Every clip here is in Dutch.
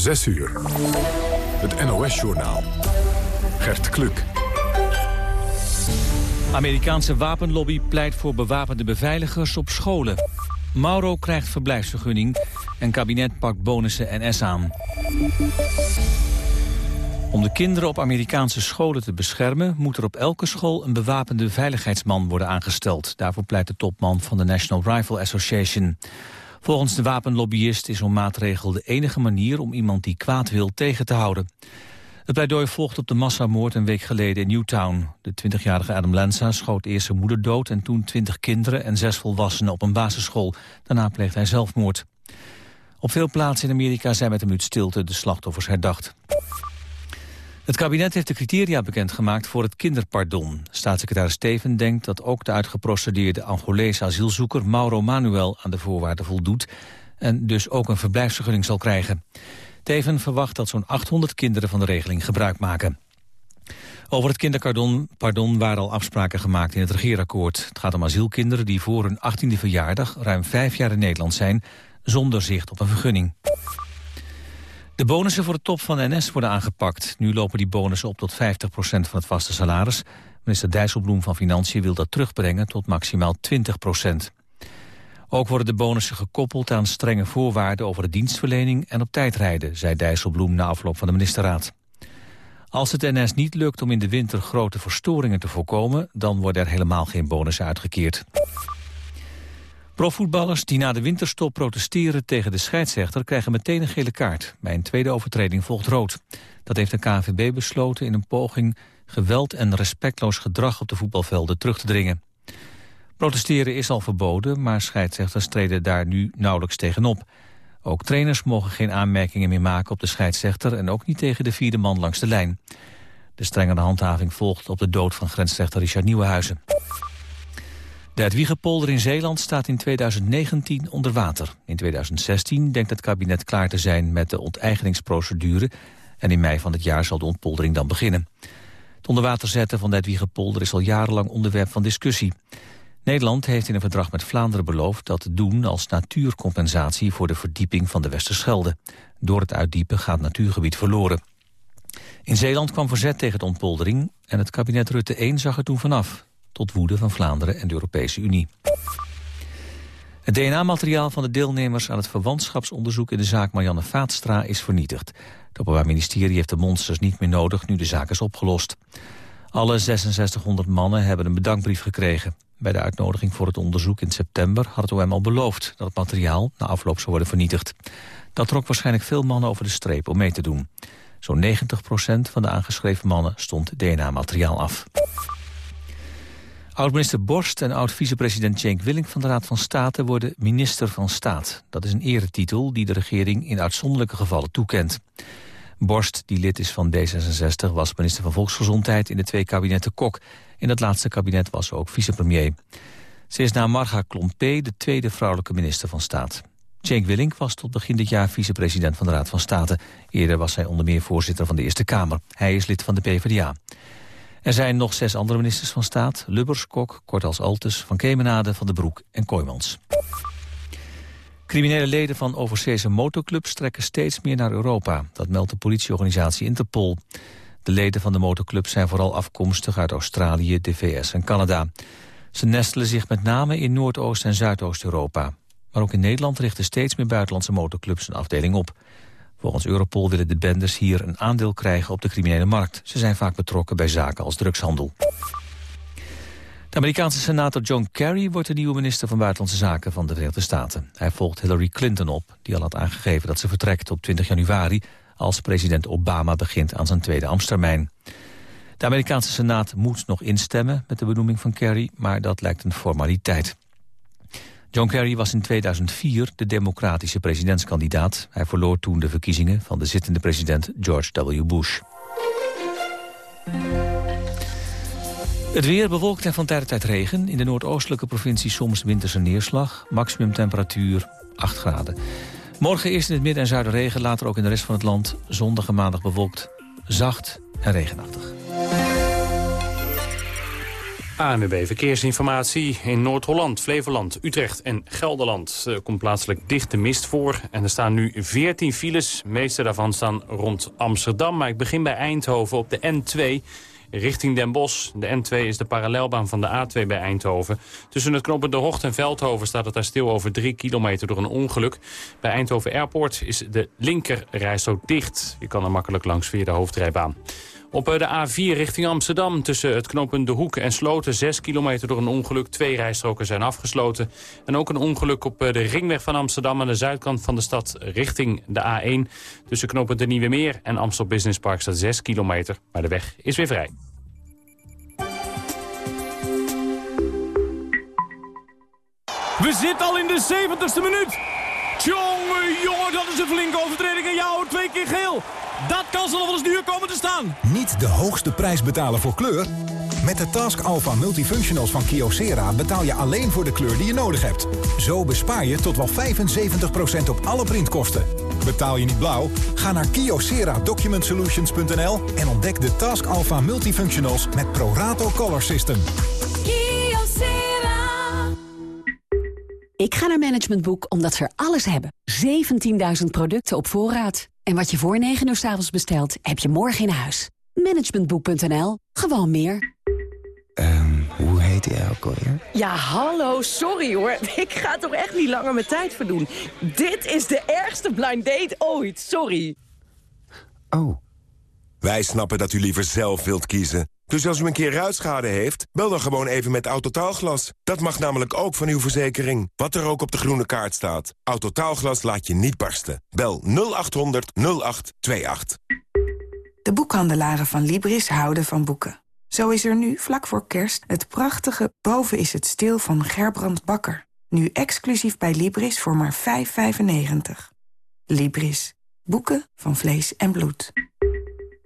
6 uur. Het NOS-journaal. Gert Kluk. Amerikaanse wapenlobby pleit voor bewapende beveiligers op scholen. Mauro krijgt verblijfsvergunning en kabinet pakt bonussen NS aan. Om de kinderen op Amerikaanse scholen te beschermen... moet er op elke school een bewapende veiligheidsman worden aangesteld. Daarvoor pleit de topman van de National Rifle Association. Volgens de wapenlobbyist is zo'n maatregel de enige manier... om iemand die kwaad wil tegen te houden. Het pleidooi volgt op de massamoord een week geleden in Newtown. De 20-jarige Adam Lanza schoot eerst zijn moeder dood... en toen 20 kinderen en zes volwassenen op een basisschool. Daarna pleegde hij zelfmoord. Op veel plaatsen in Amerika zijn met een minuut stilte de slachtoffers herdacht. Het kabinet heeft de criteria bekendgemaakt voor het kinderpardon. Staatssecretaris Steven denkt dat ook de uitgeprocedeerde Angolese asielzoeker Mauro Manuel aan de voorwaarden voldoet en dus ook een verblijfsvergunning zal krijgen. Teven verwacht dat zo'n 800 kinderen van de regeling gebruik maken. Over het kinderpardon pardon waren al afspraken gemaakt in het regeerakkoord. Het gaat om asielkinderen die voor hun 18e verjaardag ruim vijf jaar in Nederland zijn... zonder zicht op een vergunning. De bonussen voor de top van NS worden aangepakt. Nu lopen die bonussen op tot 50% van het vaste salaris. Minister Dijsselbloem van Financiën wil dat terugbrengen tot maximaal 20% Ook worden de bonussen gekoppeld aan strenge voorwaarden over de dienstverlening en op tijd rijden, zei Dijsselbloem na afloop van de ministerraad. Als het NS niet lukt om in de winter grote verstoringen te voorkomen, dan worden er helemaal geen bonussen uitgekeerd. Profvoetballers die na de winterstop protesteren tegen de scheidsrechter... krijgen meteen een gele kaart. Bij een tweede overtreding volgt rood. Dat heeft de KNVB besloten in een poging... geweld en respectloos gedrag op de voetbalvelden terug te dringen. Protesteren is al verboden, maar scheidsrechters treden daar nu nauwelijks tegenop. Ook trainers mogen geen aanmerkingen meer maken op de scheidsrechter... en ook niet tegen de vierde man langs de lijn. De strengere handhaving volgt op de dood van grensrechter Richard Nieuwenhuizen. De Edwiegepolder in Zeeland staat in 2019 onder water. In 2016 denkt het kabinet klaar te zijn met de onteigeningsprocedure... en in mei van het jaar zal de ontpoldering dan beginnen. Het onderwater zetten van de Edwiegepolder is al jarenlang onderwerp van discussie. Nederland heeft in een verdrag met Vlaanderen beloofd dat te doen als natuurcompensatie voor de verdieping van de Westerschelde. Door het uitdiepen gaat natuurgebied verloren. In Zeeland kwam verzet tegen de ontpoldering en het kabinet Rutte 1 zag er toen vanaf tot woede van Vlaanderen en de Europese Unie. Het DNA-materiaal van de deelnemers aan het verwantschapsonderzoek in de zaak Marianne Vaatstra is vernietigd. Het Openbaar Ministerie heeft de monsters niet meer nodig nu de zaak is opgelost. Alle 6600 mannen hebben een bedankbrief gekregen. Bij de uitnodiging voor het onderzoek in september had het OM al beloofd dat het materiaal na afloop zou worden vernietigd. Dat trok waarschijnlijk veel mannen over de streep om mee te doen. Zo'n 90% van de aangeschreven mannen stond DNA-materiaal af. Oud-minister Borst en oud-vicepresident Cenk Willink van de Raad van State worden minister van Staat. Dat is een eretitel die de regering in uitzonderlijke gevallen toekent. Borst, die lid is van D66, was minister van Volksgezondheid in de twee kabinetten Kok. In dat laatste kabinet was ze ook vicepremier. Ze is na Marga Klompé de tweede vrouwelijke minister van Staat. Cenk Willink was tot begin dit jaar vicepresident van de Raad van State. Eerder was hij onder meer voorzitter van de Eerste Kamer. Hij is lid van de PvdA. Er zijn nog zes andere ministers van Staat. Lubbers, Kok, Kortals Altes, Van Kemenade, Van de Broek en Kooijmans. Criminele leden van overzeese motorclubs trekken steeds meer naar Europa. Dat meldt de politieorganisatie Interpol. De leden van de motorclubs zijn vooral afkomstig uit Australië, de VS en Canada. Ze nestelen zich met name in Noordoost- en Zuidoost-Europa. Maar ook in Nederland richten steeds meer buitenlandse motorclubs een afdeling op. Volgens Europol willen de bendes hier een aandeel krijgen op de criminele markt. Ze zijn vaak betrokken bij zaken als drugshandel. De Amerikaanse senator John Kerry wordt de nieuwe minister van Buitenlandse Zaken van de Verenigde Staten. Hij volgt Hillary Clinton op, die al had aangegeven dat ze vertrekt op 20 januari als president Obama begint aan zijn tweede ambtstermijn. De Amerikaanse Senaat moet nog instemmen met de benoeming van Kerry, maar dat lijkt een formaliteit. John Kerry was in 2004 de democratische presidentskandidaat. Hij verloor toen de verkiezingen van de zittende president George W. Bush. Het weer bewolkt en van tijd tot tijd regen. In de noordoostelijke provincie soms winterse neerslag. Maximum temperatuur 8 graden. Morgen eerst in het midden en zuiden regen, later ook in de rest van het land. Zondag en maandag bewolkt, zacht en regenachtig. ANWB Verkeersinformatie in Noord-Holland, Flevoland, Utrecht en Gelderland. Er komt plaatselijk dichte mist voor en er staan nu 14 files. De meeste daarvan staan rond Amsterdam, maar ik begin bij Eindhoven op de N2 richting Den Bosch. De N2 is de parallelbaan van de A2 bij Eindhoven. Tussen het knooppunt De Hocht en Veldhoven staat het daar stil over 3 kilometer door een ongeluk. Bij Eindhoven Airport is de linker rijstrook dicht. Je kan er makkelijk langs via de hoofdrijbaan. Op eh, de A4 richting Amsterdam tussen het knooppunt De Hoek en Sloten... 6 kilometer door een ongeluk. Twee rijstroken zijn afgesloten. En ook een ongeluk op eh, de ringweg van Amsterdam... aan de zuidkant van de stad richting de A1. Tussen knooppunt De Nieuwe Meer en Amstel Business Park staat 6 kilometer. Maar de weg is weer vrij. We zitten al in de 70ste minuut. Tjonge, jongen, dat is een flinke overtreding. En jou twee keer geel. Dat kan ze nog wel eens duur komen te staan. Niet de hoogste prijs betalen voor kleur? Met de Task Alpha Multifunctionals van Kyocera betaal je alleen voor de kleur die je nodig hebt. Zo bespaar je tot wel 75% op alle printkosten. Betaal je niet blauw? Ga naar kyocera-document-solutions.nl en ontdek de Task Alpha Multifunctionals met Prorato Color System. Ik ga naar Management Boek omdat ze er alles hebben. 17.000 producten op voorraad. En wat je voor 9 uur s avonds bestelt, heb je morgen in huis. Managementboek.nl. Gewoon meer. Um, hoe heet hij ook alweer? Ja, hallo, sorry hoor. Ik ga toch echt niet langer mijn tijd verdoen. Dit is de ergste blind date ooit, sorry. Oh. Wij snappen dat u liever zelf wilt kiezen. Dus als u een keer ruitschade heeft, bel dan gewoon even met Autotaalglas. Dat mag namelijk ook van uw verzekering. Wat er ook op de groene kaart staat. Autotaalglas laat je niet barsten. Bel 0800 0828. De boekhandelaren van Libris houden van boeken. Zo is er nu, vlak voor kerst, het prachtige Boven is het stil van Gerbrand Bakker. Nu exclusief bij Libris voor maar 5,95. Libris. Boeken van vlees en bloed.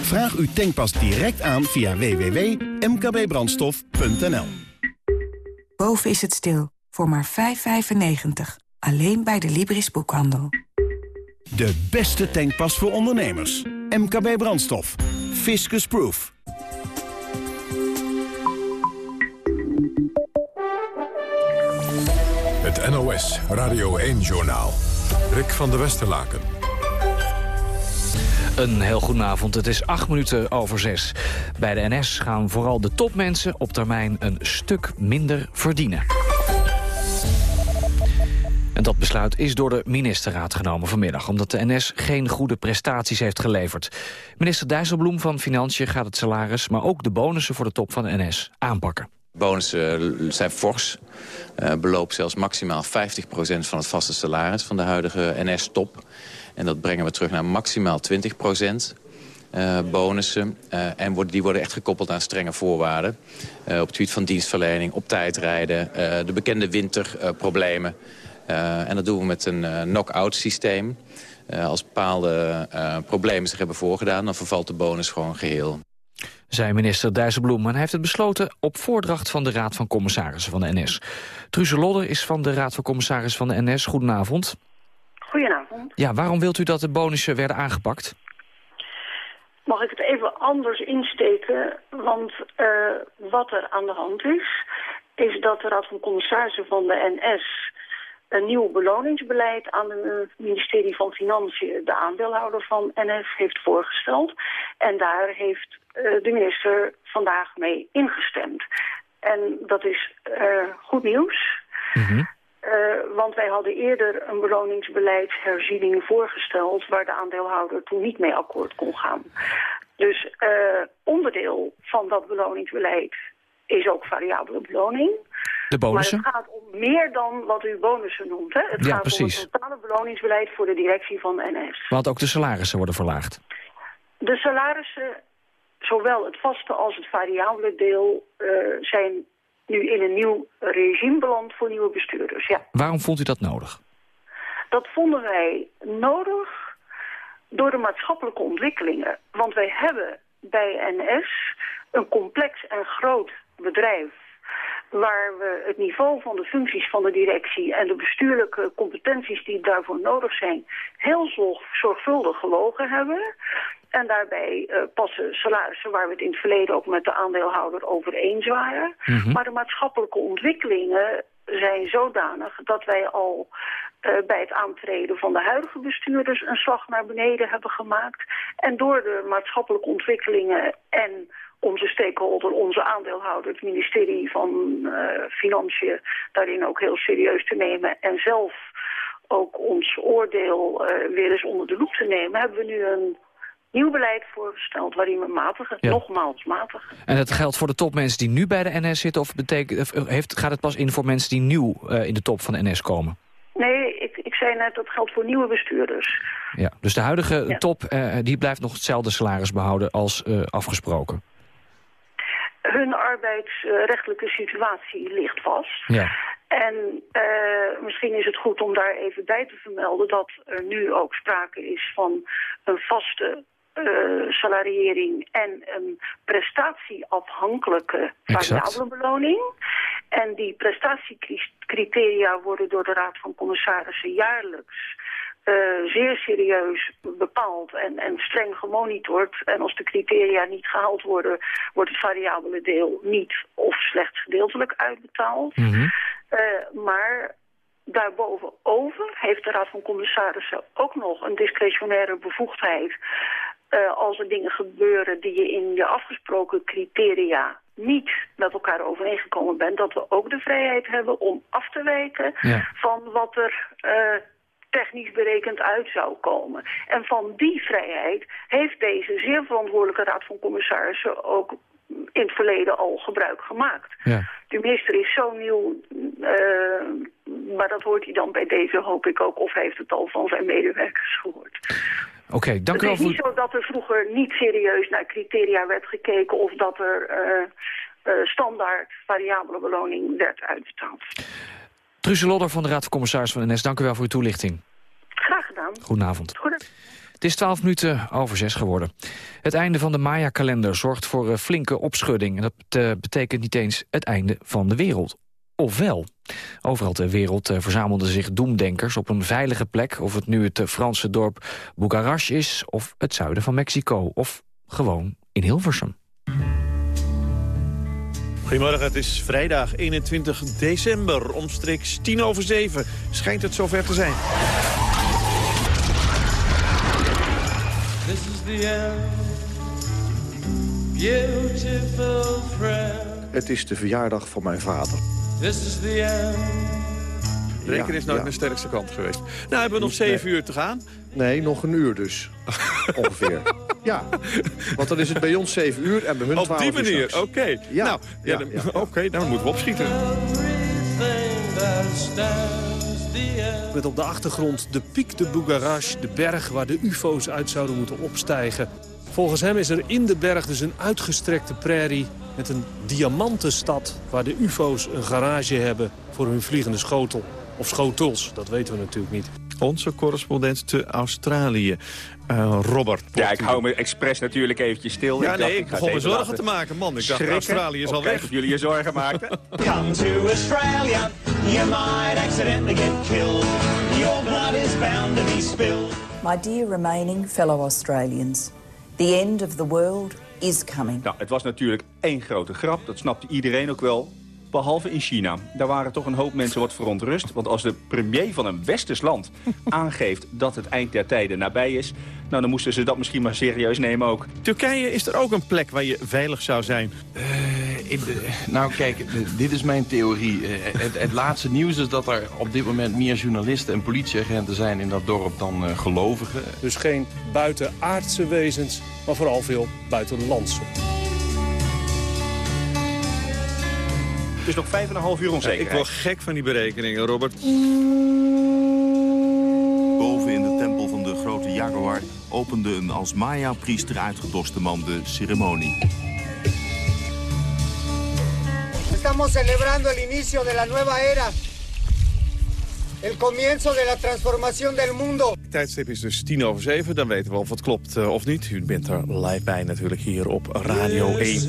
Vraag uw tankpas direct aan via www.mkbbrandstof.nl. Boven is het stil, voor maar 5,95. Alleen bij de Libris Boekhandel. De beste tankpas voor ondernemers. MKB Brandstof. Fiscus Proof. Het NOS Radio 1-journaal. Rick van der Westerlaken. Een heel goedenavond. Het is acht minuten over zes. Bij de NS gaan vooral de topmensen op termijn een stuk minder verdienen. En dat besluit is door de ministerraad genomen vanmiddag... omdat de NS geen goede prestaties heeft geleverd. Minister Dijsselbloem van Financiën gaat het salaris... maar ook de bonussen voor de top van de NS aanpakken. Bonussen zijn fors. Uh, beloop zelfs maximaal 50% van het vaste salaris van de huidige NS-top. En dat brengen we terug naar maximaal 20 procent. Uh, bonussen. Uh, en worden, die worden echt gekoppeld aan strenge voorwaarden. Uh, op het gebied van dienstverlening, op tijd rijden, de bekende winterproblemen. en dat doen we met een knock-out systeem. als bepaalde problemen zich hebben voorgedaan, dan vervalt de bonus gewoon geheel. Zei minister Dijsselbloem en hij heeft het besloten op voordracht van de Raad van Commissarissen van de NS. Truze Lodder is van de Raad van Commissarissen van de NS. Goedenavond. Goedenavond. Ja, waarom wilt u dat de bonussen werden aangepakt? Mag ik het even anders insteken? Want uh, wat er aan de hand is, is dat de Raad van Commissarissen van de NS een nieuw beloningsbeleid aan het ministerie van Financiën, de aandeelhouder van NS, heeft voorgesteld. En daar heeft uh, de minister vandaag mee ingestemd. En dat is uh, goed nieuws. Mm want wij hadden eerder een beloningsbeleidsherziening voorgesteld... waar de aandeelhouder toen niet mee akkoord kon gaan. Dus uh, onderdeel van dat beloningsbeleid is ook variabele beloning. De bonussen? Maar het gaat om meer dan wat u bonussen noemt. Hè? Het ja, gaat precies. om het totale beloningsbeleid voor de directie van NS. Want ook de salarissen worden verlaagd? De salarissen, zowel het vaste als het variabele deel, uh, zijn nu in een nieuw regime beland voor nieuwe bestuurders, ja. Waarom vond u dat nodig? Dat vonden wij nodig door de maatschappelijke ontwikkelingen. Want wij hebben bij NS een complex en groot bedrijf waar we het niveau van de functies van de directie en de bestuurlijke competenties die daarvoor nodig zijn heel zorgvuldig gewogen hebben. En daarbij uh, passen salarissen waar we het in het verleden ook met de aandeelhouder over eens waren. Mhm. Maar de maatschappelijke ontwikkelingen zijn zodanig dat wij al uh, bij het aantreden van de huidige bestuurders een slag naar beneden hebben gemaakt. En door de maatschappelijke ontwikkelingen en onze stakeholder, onze aandeelhouder, het ministerie van uh, Financiën, daarin ook heel serieus te nemen. En zelf ook ons oordeel uh, weer eens onder de loep te nemen, hebben we nu een nieuw beleid voorgesteld waarin we matigen, nogmaals matigen. En dat geldt voor de topmensen die nu bij de NS zitten of betekent, heeft, gaat het pas in voor mensen die nieuw uh, in de top van de NS komen? Nee, ik, ik zei net dat geldt voor nieuwe bestuurders. Ja, dus de huidige ja. top uh, die blijft nog hetzelfde salaris behouden als uh, afgesproken? hun arbeidsrechtelijke situatie ligt vast. Ja. En uh, misschien is het goed om daar even bij te vermelden dat er nu ook sprake is van een vaste salariering en een prestatieafhankelijke variabele beloning. En die prestatiecriteria worden door de Raad van Commissarissen jaarlijks uh, zeer serieus bepaald en, en streng gemonitord. En als de criteria niet gehaald worden, wordt het variabele deel niet of slechts gedeeltelijk uitbetaald. Mm -hmm. uh, maar daarbovenover heeft de Raad van Commissarissen ook nog een discretionaire bevoegdheid. Uh, als er dingen gebeuren die je in je afgesproken criteria niet met elkaar overeengekomen bent, dat we ook de vrijheid hebben om af te wijken ja. van wat er uh, technisch berekend uit zou komen. En van die vrijheid heeft deze zeer verantwoordelijke raad van commissarissen ook in het verleden al gebruik gemaakt. Ja. De minister is zo nieuw, uh, maar dat hoort hij dan bij deze, hoop ik ook, of hij heeft het al van zijn medewerkers gehoord. Oké, okay, dank u wel. Het is niet zo dat er vroeger niet serieus naar criteria werd gekeken of dat er uh, uh, standaard variabele beloning werd uitbetaald. Truus Lodder van de Raad van Commissaris van NS, dank u wel voor uw toelichting. Graag gedaan. Goedenavond. Goedenavond. Het is 12 minuten over zes geworden. Het einde van de Maya-kalender zorgt voor een flinke opschudding. En dat betekent niet eens het einde van de wereld. Ofwel. Overal ter wereld uh, verzamelden zich doemdenkers op een veilige plek... of het nu het uh, Franse dorp Bucarash is... of het zuiden van Mexico, of gewoon in Hilversum. Goedemorgen, het is vrijdag 21 december. Omstreeks tien over zeven schijnt het zover te zijn. This is the end. Beautiful friend. Het is de verjaardag van mijn vader. This is the end. Rekenen is nooit ja. mijn sterkste kant geweest. Nou, hebben we nog zeven uur te gaan. Nee, nog een uur dus. Ongeveer. Ja, want dan is het bij ons 7 uur en bij hun 12 uur Op die manier, oké. Okay. Ja. Nou, ja, ja, ja. oké, okay, dan moeten we opschieten. Met op de achtergrond de Pic de Bougarache, de berg waar de ufo's uit zouden moeten opstijgen. Volgens hem is er in de berg dus een uitgestrekte prairie met een diamantenstad... waar de ufo's een garage hebben voor hun vliegende schotel. Of schotels, dat weten we natuurlijk niet. Onze correspondent te Australië, uh, Robert. Ja, ik hou me expres natuurlijk eventjes stil. Ja, ik nee, ik begon me zorgen laten... te maken. Man, ik dacht. Australië is al weg. of jullie je zorgen maken. Come to Australia, you might accidentally get killed. Your blood is bound to be spilled. My dear remaining fellow Australians, the end of the world is coming. Nou, het was natuurlijk één grote grap, dat snapte iedereen ook wel. Behalve in China. Daar waren toch een hoop mensen wat verontrust. Want als de premier van een westers land aangeeft dat het eind der tijden nabij is... nou, dan moesten ze dat misschien maar serieus nemen ook. Turkije is er ook een plek waar je veilig zou zijn. Uh, de, nou kijk, dit is mijn theorie. Uh, het, het, laatste nieuws is dat er op dit moment meer journalisten en politieagenten zijn in dat dorp dan uh, gelovigen. Dus geen buitenaardse wezens, maar vooral veel buitenlandse. Dus nog 5,5 uur onzekerheid. Ja, ik word gek van die berekeningen, Robert. Boven in de tempel van de grote Jaguar opende een als Maya-priester uitgedoste man de ceremonie. estamos celebrando el inicio de la nueva era. El comienzo de la transformación del mundo. Het tijdstip is dus tien over zeven. Dan weten we of het klopt uh, of niet. U bent er live bij natuurlijk hier op Radio 1.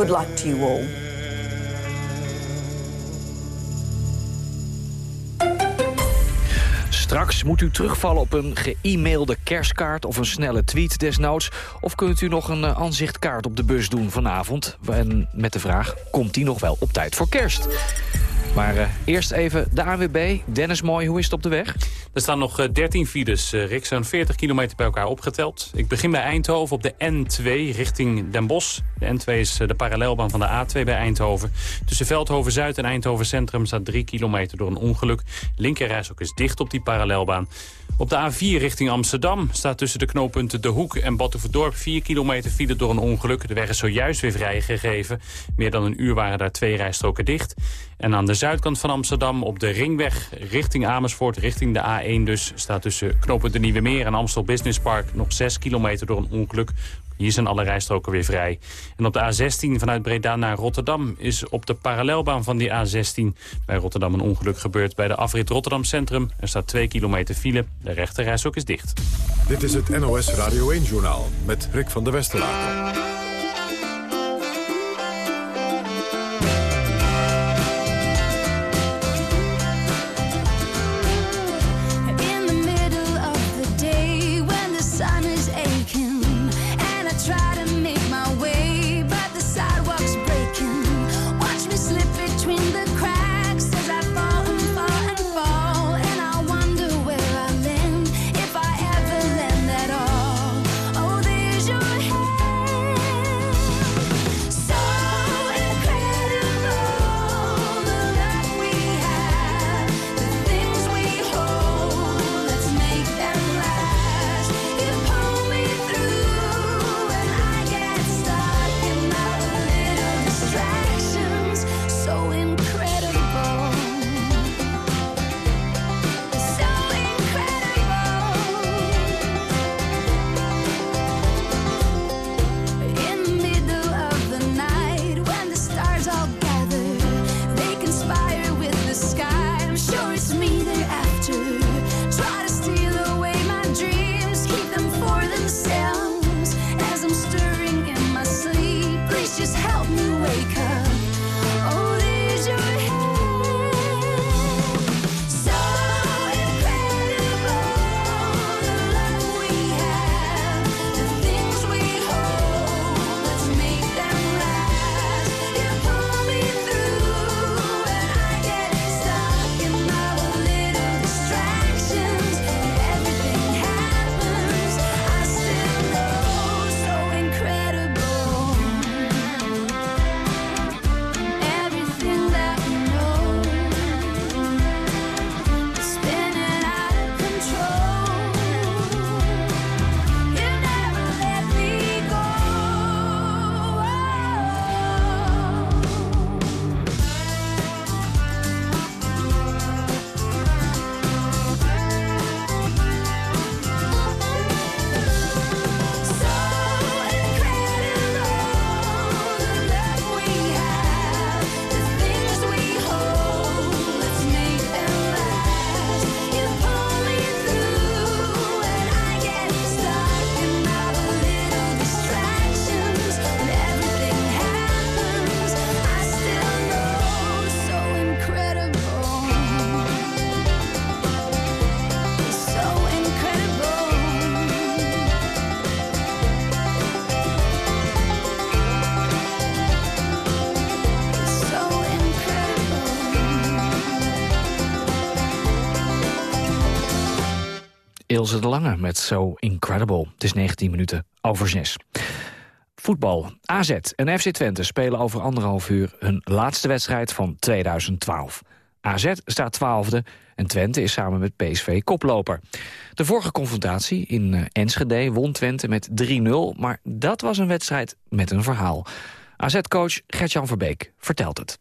Good luck to you all. Straks moet u terugvallen op een ge-mailde kerstkaart of een snelle tweet desnoods. Of kunt u nog een uh, aanzichtkaart op de bus doen vanavond. En met de vraag, komt die nog wel op tijd voor kerst? Maar uh, eerst even de ANWB. Dennis Mooi, hoe is het op de weg? Er staan nog uh, 13 files, uh, Rick. Zo'n 40 kilometer bij elkaar opgeteld. Ik begin bij Eindhoven op de N2 richting Den Bosch. De N2 is de parallelbaan van de A2 bij Eindhoven. Tussen Veldhoven-Zuid en Eindhoven Centrum staat 3 kilometer door een ongeluk. Linkerreis ook is dicht op die parallelbaan. Op de A4 richting Amsterdam staat tussen de knooppunten De Hoek en Batuverdorp 4 kilometer file door een ongeluk. De weg is zojuist weer vrijgegeven. Meer dan een uur waren daar twee rijstroken dicht. En aan de zuidkant van Amsterdam op de ringweg richting Amersfoort, richting de A1 dus... staat tussen knooppunt De Nieuwe Meer en Amstel Business Park nog 6 kilometer door een ongeluk. Hier zijn alle rijstroken weer vrij. En op de A16 vanuit Breda naar Rotterdam is op de parallelbaan van die A16 bij Rotterdam een ongeluk gebeurd bij de afrit Rotterdam Centrum. Er staat 2 kilometer file. De rechterrijstrook is dicht. Dit is het NOS Radio 1-journaal met Rick van der Westerlaken. Ilse de Lange met So Incredible. Het is 19 minuten over 6. Voetbal. AZ en FC Twente spelen over anderhalf uur hun laatste wedstrijd van 2012. AZ staat twaalfde en Twente is samen met PSV koploper. De vorige confrontatie in eh, Enschede won Twente met 3-0... maar dat was een wedstrijd met een verhaal. AZ-coach Gertjan Verbeek vertelt het.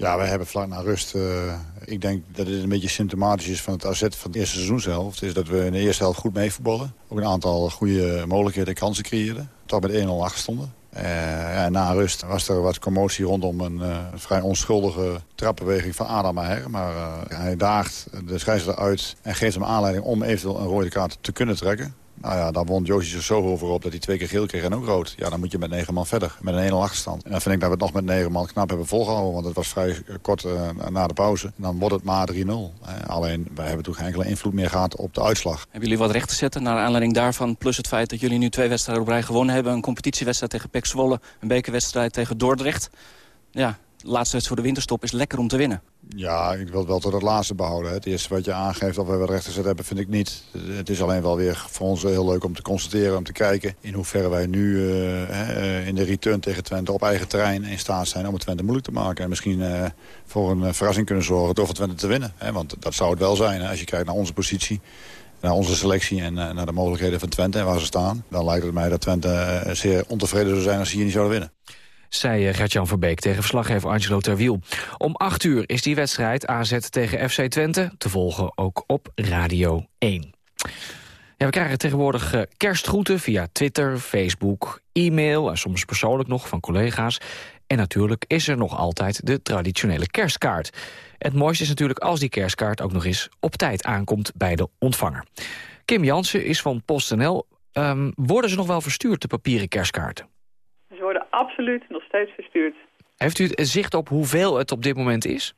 Ja, we hebben vlak na rust... Uh, ik denk dat het een beetje symptomatisch is van het AZ van de eerste seizoenshelft. Is dat we in de eerste helft goed meevoetballen. Ook een aantal goede mogelijkheden en kansen creëerden. Toch met 1-0 achter stonden. Uh, na rust was er wat commotie rondom een uh, vrij onschuldige trapbeweging van Adam Maher. Maar hij daagt de scheidsrechter uit en geeft hem aanleiding om eventueel een rode kaart te kunnen trekken. Nou ja, daar wond Joosje zich zo over op dat hij twee keer geel kreeg en ook rood. Ja, dan moet je met negen man verder, met een 1 achterstand. En dan vind ik dat we het nog met negen man knap hebben volgehouden. Want het was vrij kort uh, na de pauze. Dan wordt het maar 3-0. Alleen, wij hebben toen geen enkele invloed meer gehad op de uitslag. Hebben jullie wat recht te zetten naar aanleiding daarvan? Plus het feit dat jullie nu twee wedstrijden op rij gewonnen hebben. Een competitiewedstrijd tegen Pek Zwolle. Een bekerwedstrijd tegen Dordrecht. Ja, laatste wedstrijd voor de winterstop is lekker om te winnen. Ja, ik wil wel tot het laatste behouden. Het eerste wat je aangeeft of we wat recht gezet hebben, vind ik niet. Het is alleen wel weer voor ons heel leuk om te constateren, om te kijken... in hoeverre wij nu uh, in de return tegen Twente op eigen terrein in staat zijn... om het Twente moeilijk te maken. En misschien uh, voor een verrassing kunnen zorgen door Twente te winnen. Want dat zou het wel zijn, als je kijkt naar onze positie naar onze selectie en naar de mogelijkheden van Twente en waar ze staan... dan lijkt het mij dat Twente zeer ontevreden zou zijn als ze hier niet zouden winnen zei eh, Gert-Jan Verbeek tegen verslaggever Angelo Terwiel. Om 8 uur is die wedstrijd AZ tegen FC Twente te volgen ook op Radio 1. Ja, we krijgen tegenwoordig eh, kerstgroeten via Twitter, Facebook, e-mail... en soms persoonlijk nog van collega's. En natuurlijk is er nog altijd de traditionele kerstkaart. Het mooiste is natuurlijk als die kerstkaart ook nog eens op tijd aankomt bij de ontvanger. Kim Jansen is van PostNL. Um, worden ze nog wel verstuurd, de papieren kerstkaarten? Absoluut nog steeds verstuurd. Heeft u zicht op hoeveel het op dit moment is?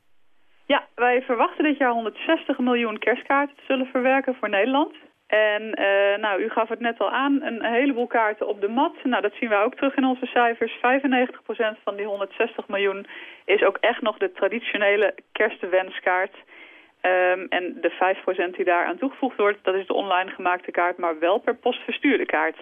Ja, wij verwachten dit jaar 160 miljoen kerstkaarten te zullen verwerken voor Nederland. En uh, nou, u gaf het net al aan, een heleboel kaarten op de mat. Nou, dat zien we ook terug in onze cijfers. 95% van die 160 miljoen is ook echt nog de traditionele kerstwenskaart. Um, en de 5% die daar aan toegevoegd wordt, dat is de online gemaakte kaart, maar wel per post verstuurde kaart.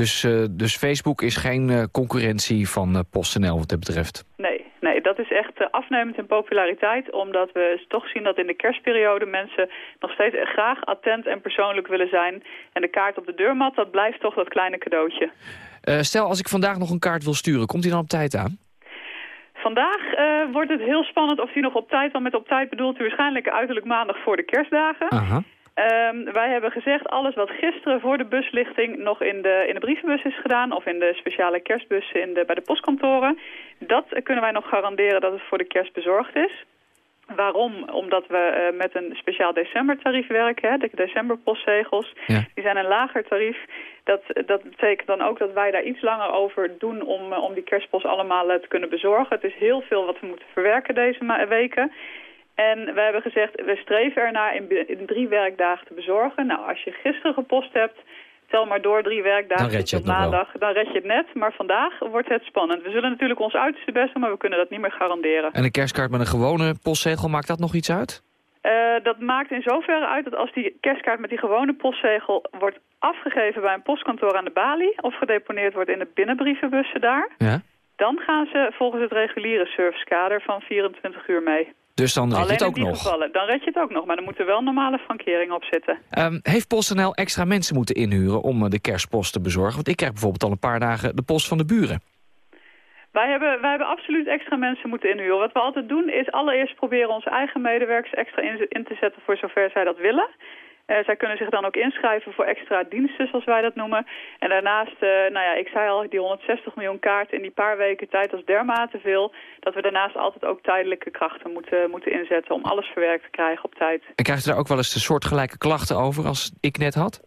Dus, uh, dus Facebook is geen uh, concurrentie van uh, PostNL wat dat betreft? Nee, nee, dat is echt afnemend in populariteit. Omdat we toch zien dat in de kerstperiode mensen nog steeds graag attent en persoonlijk willen zijn. En de kaart op de deurmat, dat blijft toch dat kleine cadeautje. stel, als ik vandaag nog een kaart wil sturen, komt die dan op tijd aan? Vandaag wordt het heel spannend of die nog op tijd... want met op tijd bedoelt u waarschijnlijk uiterlijk maandag voor de kerstdagen. Aha. Um, wij hebben gezegd, alles wat gisteren voor de buslichting nog in de, in de brievenbus is gedaan... of in de speciale kerstbussen in de, bij de postkantoren... dat kunnen wij nog garanderen dat het voor de kerst bezorgd is. Waarom? Omdat we uh, met een speciaal decembertarief werken, hè, de decemberpostzegels. Ja. Die zijn een lager tarief. Dat, dat betekent dan ook dat wij daar iets langer over doen om, om die kerstpost allemaal uh, te kunnen bezorgen. Het is heel veel wat we moeten verwerken deze weken. En we hebben gezegd, we streven ernaar in, in drie werkdagen te bezorgen. Nou, als je gisteren gepost hebt, tel maar door drie werkdagen dan red maandag. Dan red je het net, maar vandaag wordt het spannend. We zullen natuurlijk ons uiterste best doen, maar we kunnen dat niet meer garanderen. En een kerstkaart met een gewone postzegel, maakt dat nog iets uit? Uh, dat maakt in zoverre uit dat als die kerstkaart met die gewone postzegel wordt afgegeven bij een postkantoor aan de balie... of gedeponeerd wordt in de binnenbrievenbussen daar... Ja? dan gaan ze volgens het reguliere servicekader van 24 uur mee. Dus dan red je het ook nog? Gevallen, dan red je het ook nog, maar dan moeten wel normale frankering op zitten. Um, heeft PostNL extra mensen moeten inhuren om eh, de kerstpost te bezorgen? Want ik krijg bijvoorbeeld al een paar dagen de post van de buren. Wij hebben, wij hebben absoluut extra mensen moeten inhuren. Wat we altijd doen is allereerst proberen onze eigen medewerkers extra in, in te zetten voor zover zij dat willen. Uh, zij kunnen zich dan ook inschrijven voor extra diensten, zoals wij dat noemen. En daarnaast, uh, nou ja, ik zei al, die 160 miljoen kaarten in die paar weken tijd als dermate veel... dat we daarnaast altijd ook tijdelijke krachten moeten, moeten inzetten om alles verwerkt te krijgen op tijd. En krijgt u daar ook wel eens de soortgelijke klachten over als ik net had?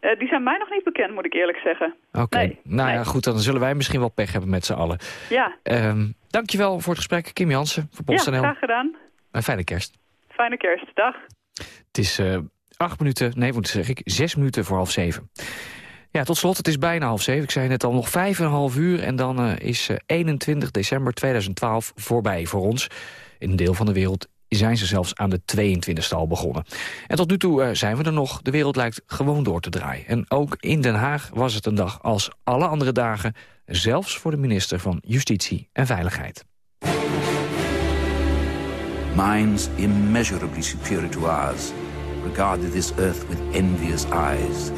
Uh, die zijn mij nog niet bekend, moet ik eerlijk zeggen. Oké, nee, nou ja, goed, dan zullen wij misschien wel pech hebben met z'n allen. Ja. Um, dankjewel voor het gesprek, Kim Jansen, voor PostNL. Ja, graag gedaan. Een fijne kerst. Fijne kerst, dag. Het is uh, acht minuten, nee, moet zeg ik, zes minuten voor half zeven. Ja, tot slot, het is bijna half zeven. Ik zei net al, nog vijf en een half uur en dan uh, is uh, 21 december 2012 voorbij voor ons. In een deel van de wereld zijn ze zelfs aan de 22e al begonnen. En tot nu toe zijn we er nog. De wereld lijkt gewoon door te draaien. En ook in Den Haag was het een dag als alle andere dagen... zelfs voor de minister van Justitie en Veiligheid. Minds immeasurably superior to ours regarded this earth with envious eyes.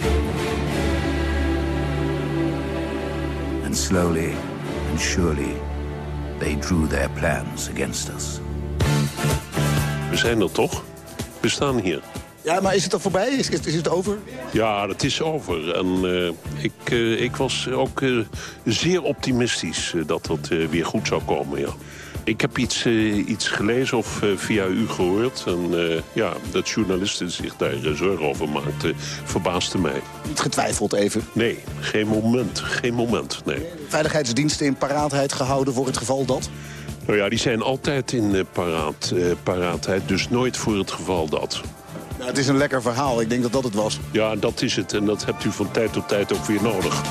And slowly and surely they drew their plans against us. We zijn er toch? We staan hier. Ja, maar is het al voorbij? Is, is, is het over? Ja, het is over. En uh, ik, uh, ik was ook uh, zeer optimistisch dat dat weer goed zou komen, ja. Ik heb iets, iets gelezen of via u gehoord. En ja, dat journalisten zich daar zorgen over maakten, verbaasde mij. Niet getwijfeld even? Nee, geen moment. Geen moment, nee. Veiligheidsdiensten in paraatheid gehouden voor het geval dat? Nou ja, die zijn altijd in paraat, paraatheid, dus nooit voor het geval dat. Nou, het is een lekker verhaal. Ik denk dat dat het was. Ja, dat is het. En dat hebt u van tijd tot tijd ook weer nodig.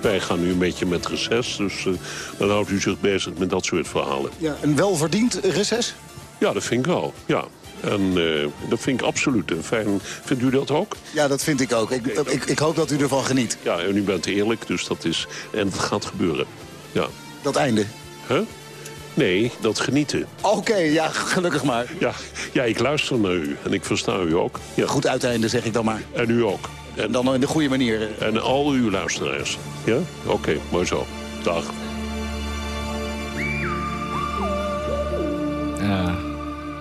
Wij gaan nu een beetje met reces, dus uh, dan houdt u zich bezig met dat soort verhalen. Ja, een welverdiend reces? Ja, dat vind ik wel, ja. En uh, dat vind ik absoluut. En fijn, vindt u dat ook? Ja, dat vind ik ook. Ik, ik, ik hoop dat u ervan geniet. Ja, en u bent eerlijk, dus dat is... En het gaat gebeuren, ja. Dat einde? Huh? Nee, dat genieten. Oké, ja, gelukkig maar. Ja, ja, ik luister naar u en ik versta u ook. Ja. Goed uiteinde, zeg ik dan maar. En u ook. En dan in de goede manier. En al uw luisteraars. Ja? Oké, mooi zo. Dag. Ja,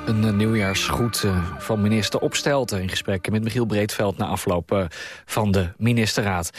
een uh, nieuwjaarsgroet uh, van minister Opstelten... in gesprek met Michiel Breedveld na afloop uh, van de ministerraad.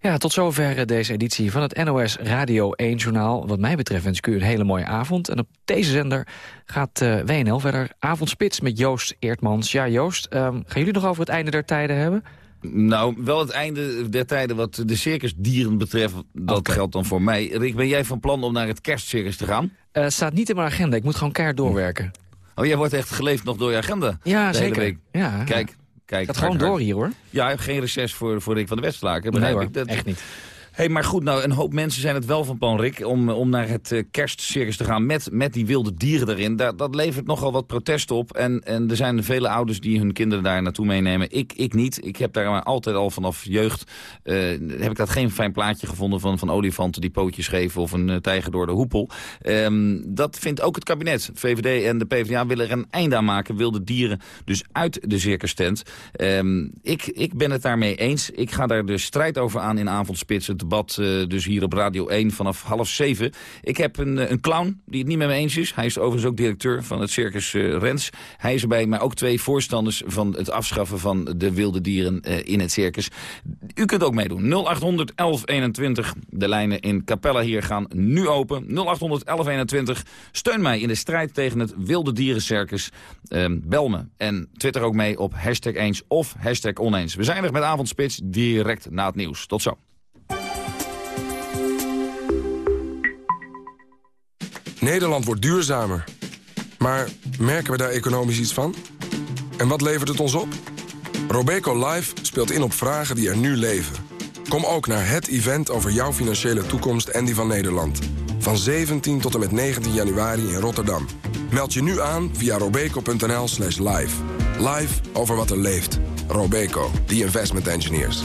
Ja, tot zover deze editie van het NOS Radio 1-journaal. Wat mij betreft wens ik u een hele mooie avond. En op deze zender gaat uh, WNL verder. Avondspits met Joost Eertmans. Ja, Joost, um, gaan jullie nog over het einde der tijden hebben? Nou, wel het einde der tijden wat de circusdieren betreft. Dat okay. geldt dan voor mij. Rick, ben jij van plan om naar het kerstcircus te gaan? Uh, staat niet in mijn agenda. Ik moet gewoon keihard doorwerken. Oh, jij wordt echt geleefd nog door je agenda? Ja, zeker. Ja, Kijk, Kijk, gaat gewoon door hier, hoor. Ja, geen reces voor, voor Rick van de Westlaken. Nee hoor, ik. Dat, echt niet. Hey, maar goed, nou, een hoop mensen zijn het wel van plan, Rick... om, om naar het uh, kerstcircus te gaan met, met die wilde dieren erin. Dat, levert nogal wat protest op. En, en er zijn vele ouders die hun kinderen daar naartoe meenemen. Ik, ik niet. Ik heb daar maar altijd al vanaf jeugd... Uh, heb ik dat geen fijn plaatje gevonden van, van olifanten die pootjes geven... of een uh, tijger door de hoepel. Um, dat vindt ook het kabinet. VVD en de PvdA willen er een einde aan maken. Wilde dieren dus uit de circus tent. Um, ik, ik ben het daarmee eens. Ik ga daar de strijd over aan in avondspits. Uh, dus hier op Radio 1 vanaf half zeven. Ik heb een, een clown die het niet met me eens is. Hij is overigens ook directeur van het circus uh, Rens. Hij is erbij, maar ook twee voorstanders van het afschaffen van de wilde dieren in het circus. U kunt ook meedoen. 0800 1121. De lijnen in Capella hier gaan nu open. 0800 1121. Steun mij in de strijd tegen het wilde dierencircus. Um, bel me en twitter ook mee op hashtag eens of hashtag oneens. We zijn er met Avondspits direct na het nieuws. Tot zo. Nederland wordt duurzamer. Maar merken we daar economisch iets van? En wat levert het ons op? Robeco Live speelt in op vragen die er nu leven. Kom ook naar het event over jouw financiële toekomst en die van Nederland. Van 17 tot en met 19 januari in Rotterdam. Meld je nu aan via robeco.nl slash live. Live over wat er leeft. Robeco, the investment engineers.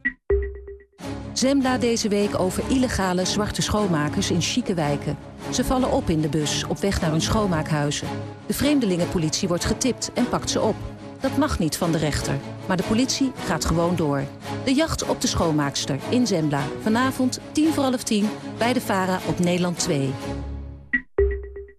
Zembla deze week over illegale zwarte schoonmakers in chique wijken. Ze vallen op in de bus, op weg naar hun schoonmaakhuizen. De vreemdelingenpolitie wordt getipt en pakt ze op. Dat mag niet van de rechter, maar de politie gaat gewoon door. De jacht op de schoonmaakster in Zembla. Vanavond tien voor half tien bij de VARA op Nederland 2.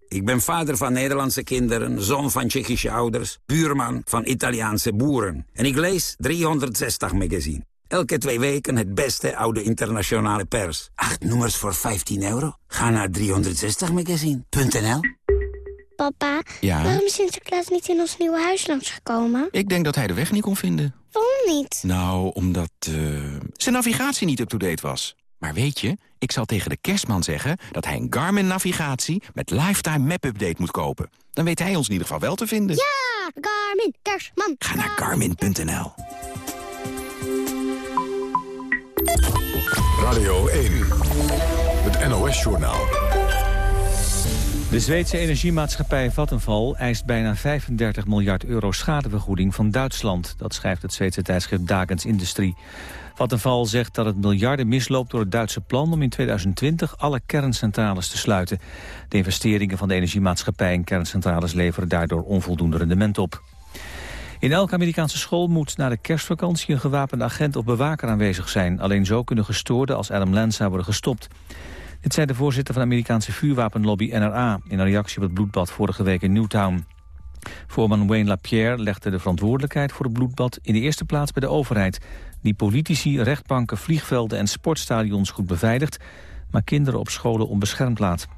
Ik ben vader van Nederlandse kinderen, zoon van Tsjechische ouders... buurman van Italiaanse boeren. En ik lees 360 magazine. Elke twee weken het beste oude internationale pers. Acht nummers voor 15 euro? Ga naar 360magazine.nl Papa, ja? waarom is Sinterklaas niet in ons nieuwe huis langsgekomen? Ik denk dat hij de weg niet kon vinden. Waarom niet? Nou, omdat uh, zijn navigatie niet up-to-date was. Maar weet je, ik zal tegen de kerstman zeggen... dat hij een Garmin-navigatie met Lifetime Map-update moet kopen. Dan weet hij ons in ieder geval wel te vinden. Ja, Garmin, kerstman. Ga naar garmin.nl. Radio 1, het NOS-journaal. De Zweedse energiemaatschappij Vattenfall eist bijna 35 miljard euro schadevergoeding van Duitsland. Dat schrijft het Zweedse tijdschrift Dagens Industrie. Vattenfall zegt dat het miljarden misloopt door het Duitse plan om in 2020 alle kerncentrales te sluiten. De investeringen van de energiemaatschappij in kerncentrales leveren daardoor onvoldoende rendement op. In elke Amerikaanse school moet na de kerstvakantie een gewapende agent of bewaker aanwezig zijn. Alleen zo kunnen gestoorden als Adam Lanza worden gestopt. Dit zei de voorzitter van de Amerikaanse vuurwapenlobby NRA... in een reactie op het bloedbad vorige week in Newtown. Voorman Wayne LaPierre legde de verantwoordelijkheid voor het bloedbad... in de eerste plaats bij de overheid... die politici, rechtbanken, vliegvelden en sportstadions goed beveiligt... maar kinderen op scholen onbeschermd laat.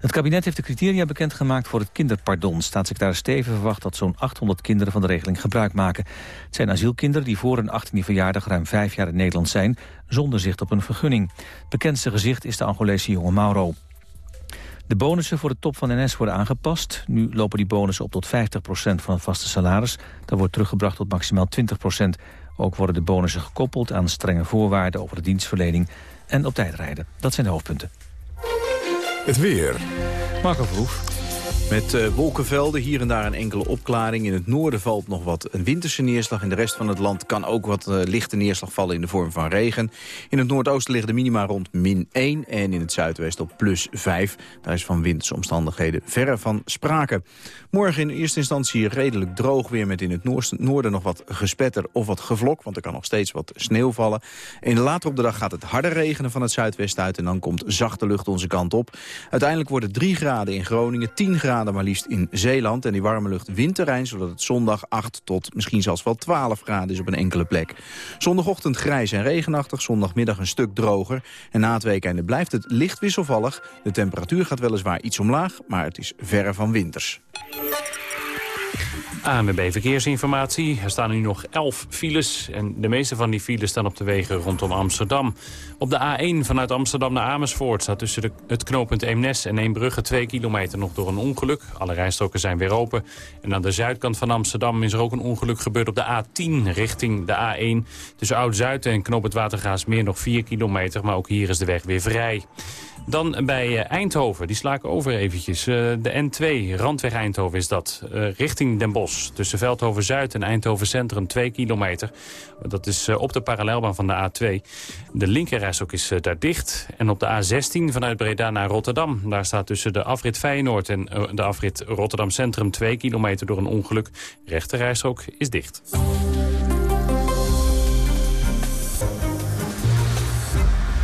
Het kabinet heeft de criteria bekendgemaakt voor het kinderpardon. Staatssecretaris Steven verwacht dat zo'n 800 kinderen van de regeling gebruik maken. Het zijn asielkinderen die voor hun 18e verjaardag ruim vijf jaar in Nederland zijn... zonder zicht op een vergunning. Bekendste gezicht is de Angolese jonge Mauro. De bonussen voor de top van NS worden aangepast. Nu lopen die bonussen op tot 50% van het vaste salaris. Dat wordt teruggebracht tot maximaal 20% Ook worden de bonussen gekoppeld aan strenge voorwaarden over de dienstverlening en op tijd rijden. Dat zijn de hoofdpunten. Het weer. Marco Verhoef. Met uh, wolkenvelden, hier en daar een enkele opklaring. In het noorden valt nog wat een winterse neerslag. In de rest van het land kan ook wat uh, lichte neerslag vallen in de vorm van regen. In het noordoosten liggen de minima rond min 1 en in het zuidwesten op plus 5. Daar is van winterse omstandigheden verre van sprake. Morgen in eerste instantie redelijk droog weer met in het noorden nog wat gespetter of wat gevlok. Want er kan nog steeds wat sneeuw vallen. En later op de dag gaat het harder regenen van het zuidwesten uit. En dan komt zachte lucht onze kant op. Uiteindelijk worden 3 graden in Groningen, 10 graden maar liefst in Zeeland. En die warme lucht wint terrein, zodat het zondag 8 tot misschien zelfs wel 12 graden is op een enkele plek. Zondagochtend grijs en regenachtig, zondagmiddag een stuk droger. En na het weekende blijft het licht wisselvallig. De temperatuur gaat weliswaar iets omlaag, maar het is verre van winters. Thank you. ANWB Verkeersinformatie. Er staan nu nog 11 files. En de meeste van die files staan op de wegen rondom Amsterdam. Op de A1 vanuit Amsterdam naar Amersfoort staat tussen het knooppunt Eemnes en Eembrugge 2 kilometer nog door een ongeluk. Alle rijstroken zijn weer open. En aan de zuidkant van Amsterdam is er ook een ongeluk gebeurd op de A10 richting de A1. Tussen Oud-Zuid en knooppunt Watergaasmeer nog 4 kilometer. Maar ook hier is de weg weer vrij. Dan bij eh, Eindhoven, die sla ik over eventjes. Eh, de N2, Randweg Eindhoven is dat. Eh, richting Den Bosch, tussen Veldhoven-Zuid en Eindhoven Centrum, 2 kilometer. Dat is op de parallelbaan van de A2. De linkerrijstok is daar dicht. En op de A16 vanuit Breda naar Rotterdam. Daar staat tussen de afrit Feyenoord en de afrit Rotterdam Centrum 2 kilometer door een ongeluk. Rechterrijstok is dicht.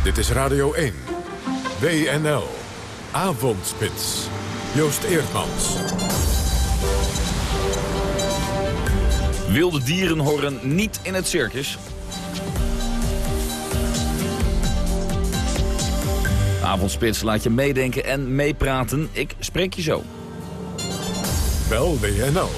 Dit is Radio 1. WNL. Avondspits. Joost Eerdmans. Wilde dieren horen niet in het circus. Avondspits laat je meedenken en meepraten. Ik spreek je zo. Bel WNL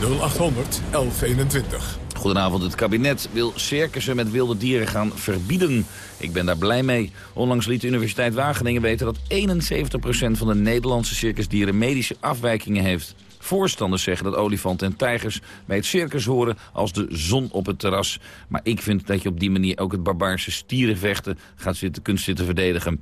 0800 1121. Goedenavond, het kabinet wil circussen met wilde dieren gaan verbieden. Ik ben daar blij mee. Onlangs liet de Universiteit Wageningen weten dat 71% van de Nederlandse circusdieren medische afwijkingen heeft. Voorstanders zeggen dat olifanten en tijgers bij het circus horen als de zon op het terras. Maar ik vind dat je op die manier ook het barbaarse stierenvechten gaat zitten, kunt zitten verdedigen.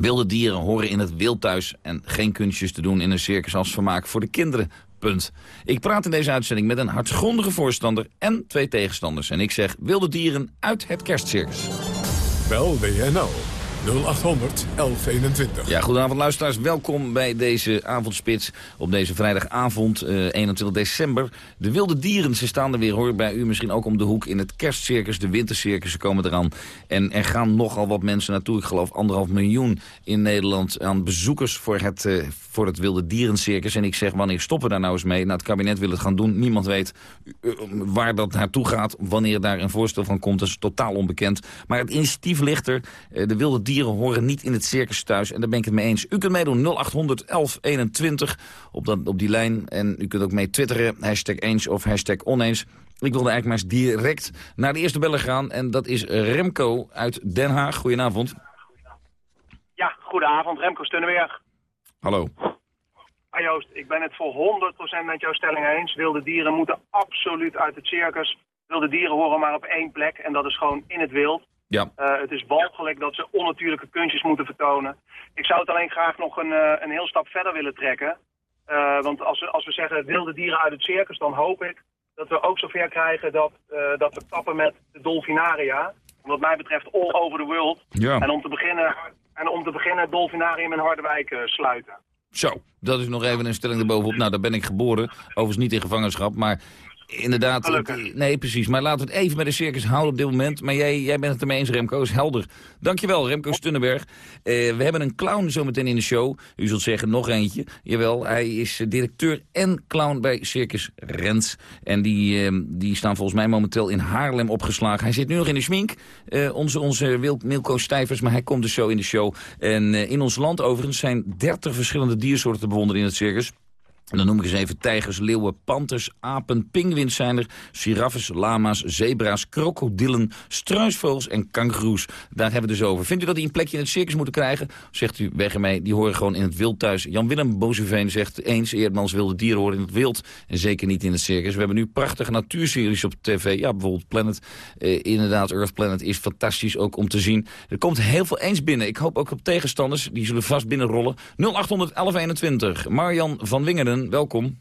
Wilde dieren horen in het wild thuis en geen kunstjes te doen in een circus als vermaak voor de kinderen. Punt. Ik praat in deze uitzending met een hartgrondige voorstander en twee tegenstanders. En ik zeg wilde dieren uit het kerstcircus. Bel WNL 0800 1121. Ja, goedenavond luisteraars. Welkom bij deze avondspits op deze vrijdagavond, uh, eh, 21 december. De wilde dieren, ze staan er weer hoor, bij u misschien ook om de hoek in het kerstcircus. De wintercircus komen eraan. En er gaan nogal wat mensen naartoe. Ik geloof anderhalf miljoen in Nederland aan bezoekers voor het, uh, voor het wilde dierencircus. En ik zeg, wanneer stoppen daar nou eens mee? Nou, het kabinet wil het gaan doen. Niemand weet uh, waar dat naartoe gaat. Wanneer daar een voorstel van komt, dat is totaal onbekend. Maar het initiatief ligt er. de wilde dieren horen niet in het circus thuis. En daar ben ik het mee eens. U kunt meedoen 0800 1121 op, dat, op die lijn. En u kunt ook mee twitteren, hashtag eens of hashtag oneens. Ik wilde eigenlijk maar eens direct naar de eerste beller gaan. En dat is Remco uit Den Haag. Goedenavond. Ja, goedenavond. Remco Stunnenberg. Hallo. Hi Joost, ik ben het voor 100% met jouw stelling eens. Wilde dieren moeten absoluut uit het circus. Wilde dieren horen maar op één plek en dat is gewoon in het wild. Ja. Eh, het is walgelijk dat ze onnatuurlijke kunstjes moeten vertonen. Ik zou het alleen graag nog een, eh, een heel stap verder willen trekken. Eh, want als we, als we zeggen wilde dieren uit het circus, dan hoop ik dat we ook zover krijgen dat, dat we kappen met de dolfinaria. Wat mij betreft all over the world. Ja. En, om te beginnen, en om te beginnen het dolfinarium in Harderwijk sluiten. Zo, dat is nog even een stelling erbovenop. Nou, daar ben ik geboren. Overigens niet in gevangenschap, maar inderdaad... het- nee, precies. Maar laten we het even bij de circus houden op dit moment. Maar jij, jij bent het ermee eens, Remco. Is helder. Dankjewel, Remco Stunnenberg. Eh, we hebben een clown zometeen in de show. U zult zeggen, nog eentje. Jawel, hij is eh, directeur en clown bij Circus Rens. En die, eh, die staan volgens mij momenteel in Haarlem opgeslagen. Hij zit nu nog in de schmink. eh, onze onze Wil- Milko Stijvers, maar hij komt dus zo in de show. En eh, in ons land overigens zijn 30 verschillende diersoorten te bewonderen in het circus. En dan noem ik eens even tijgers, leeuwen, panters, apen, pinguïns zijn er... giraffes, lama's, zebra's, krokodillen, struisvogels en kangoeroes. Daar hebben we dus over. Vindt u dat die een plekje in het circus moeten krijgen? Zegt u, weg ermee, die horen gewoon in het wild thuis. Jan-Willem Bozeveen zegt eens, Eerdmans wilde dieren horen in het wild... en zeker niet in het circus. We hebben nu prachtige natuurseries op tv. Ja, bijvoorbeeld Planet. Eh, inderdaad, Earth Planet is fantastisch ook om te zien. Er komt heel veel eens binnen. Ik hoop ook op tegenstanders, die zullen vast binnenrollen. 0800 1121. Marjan van Wingeren, welkom.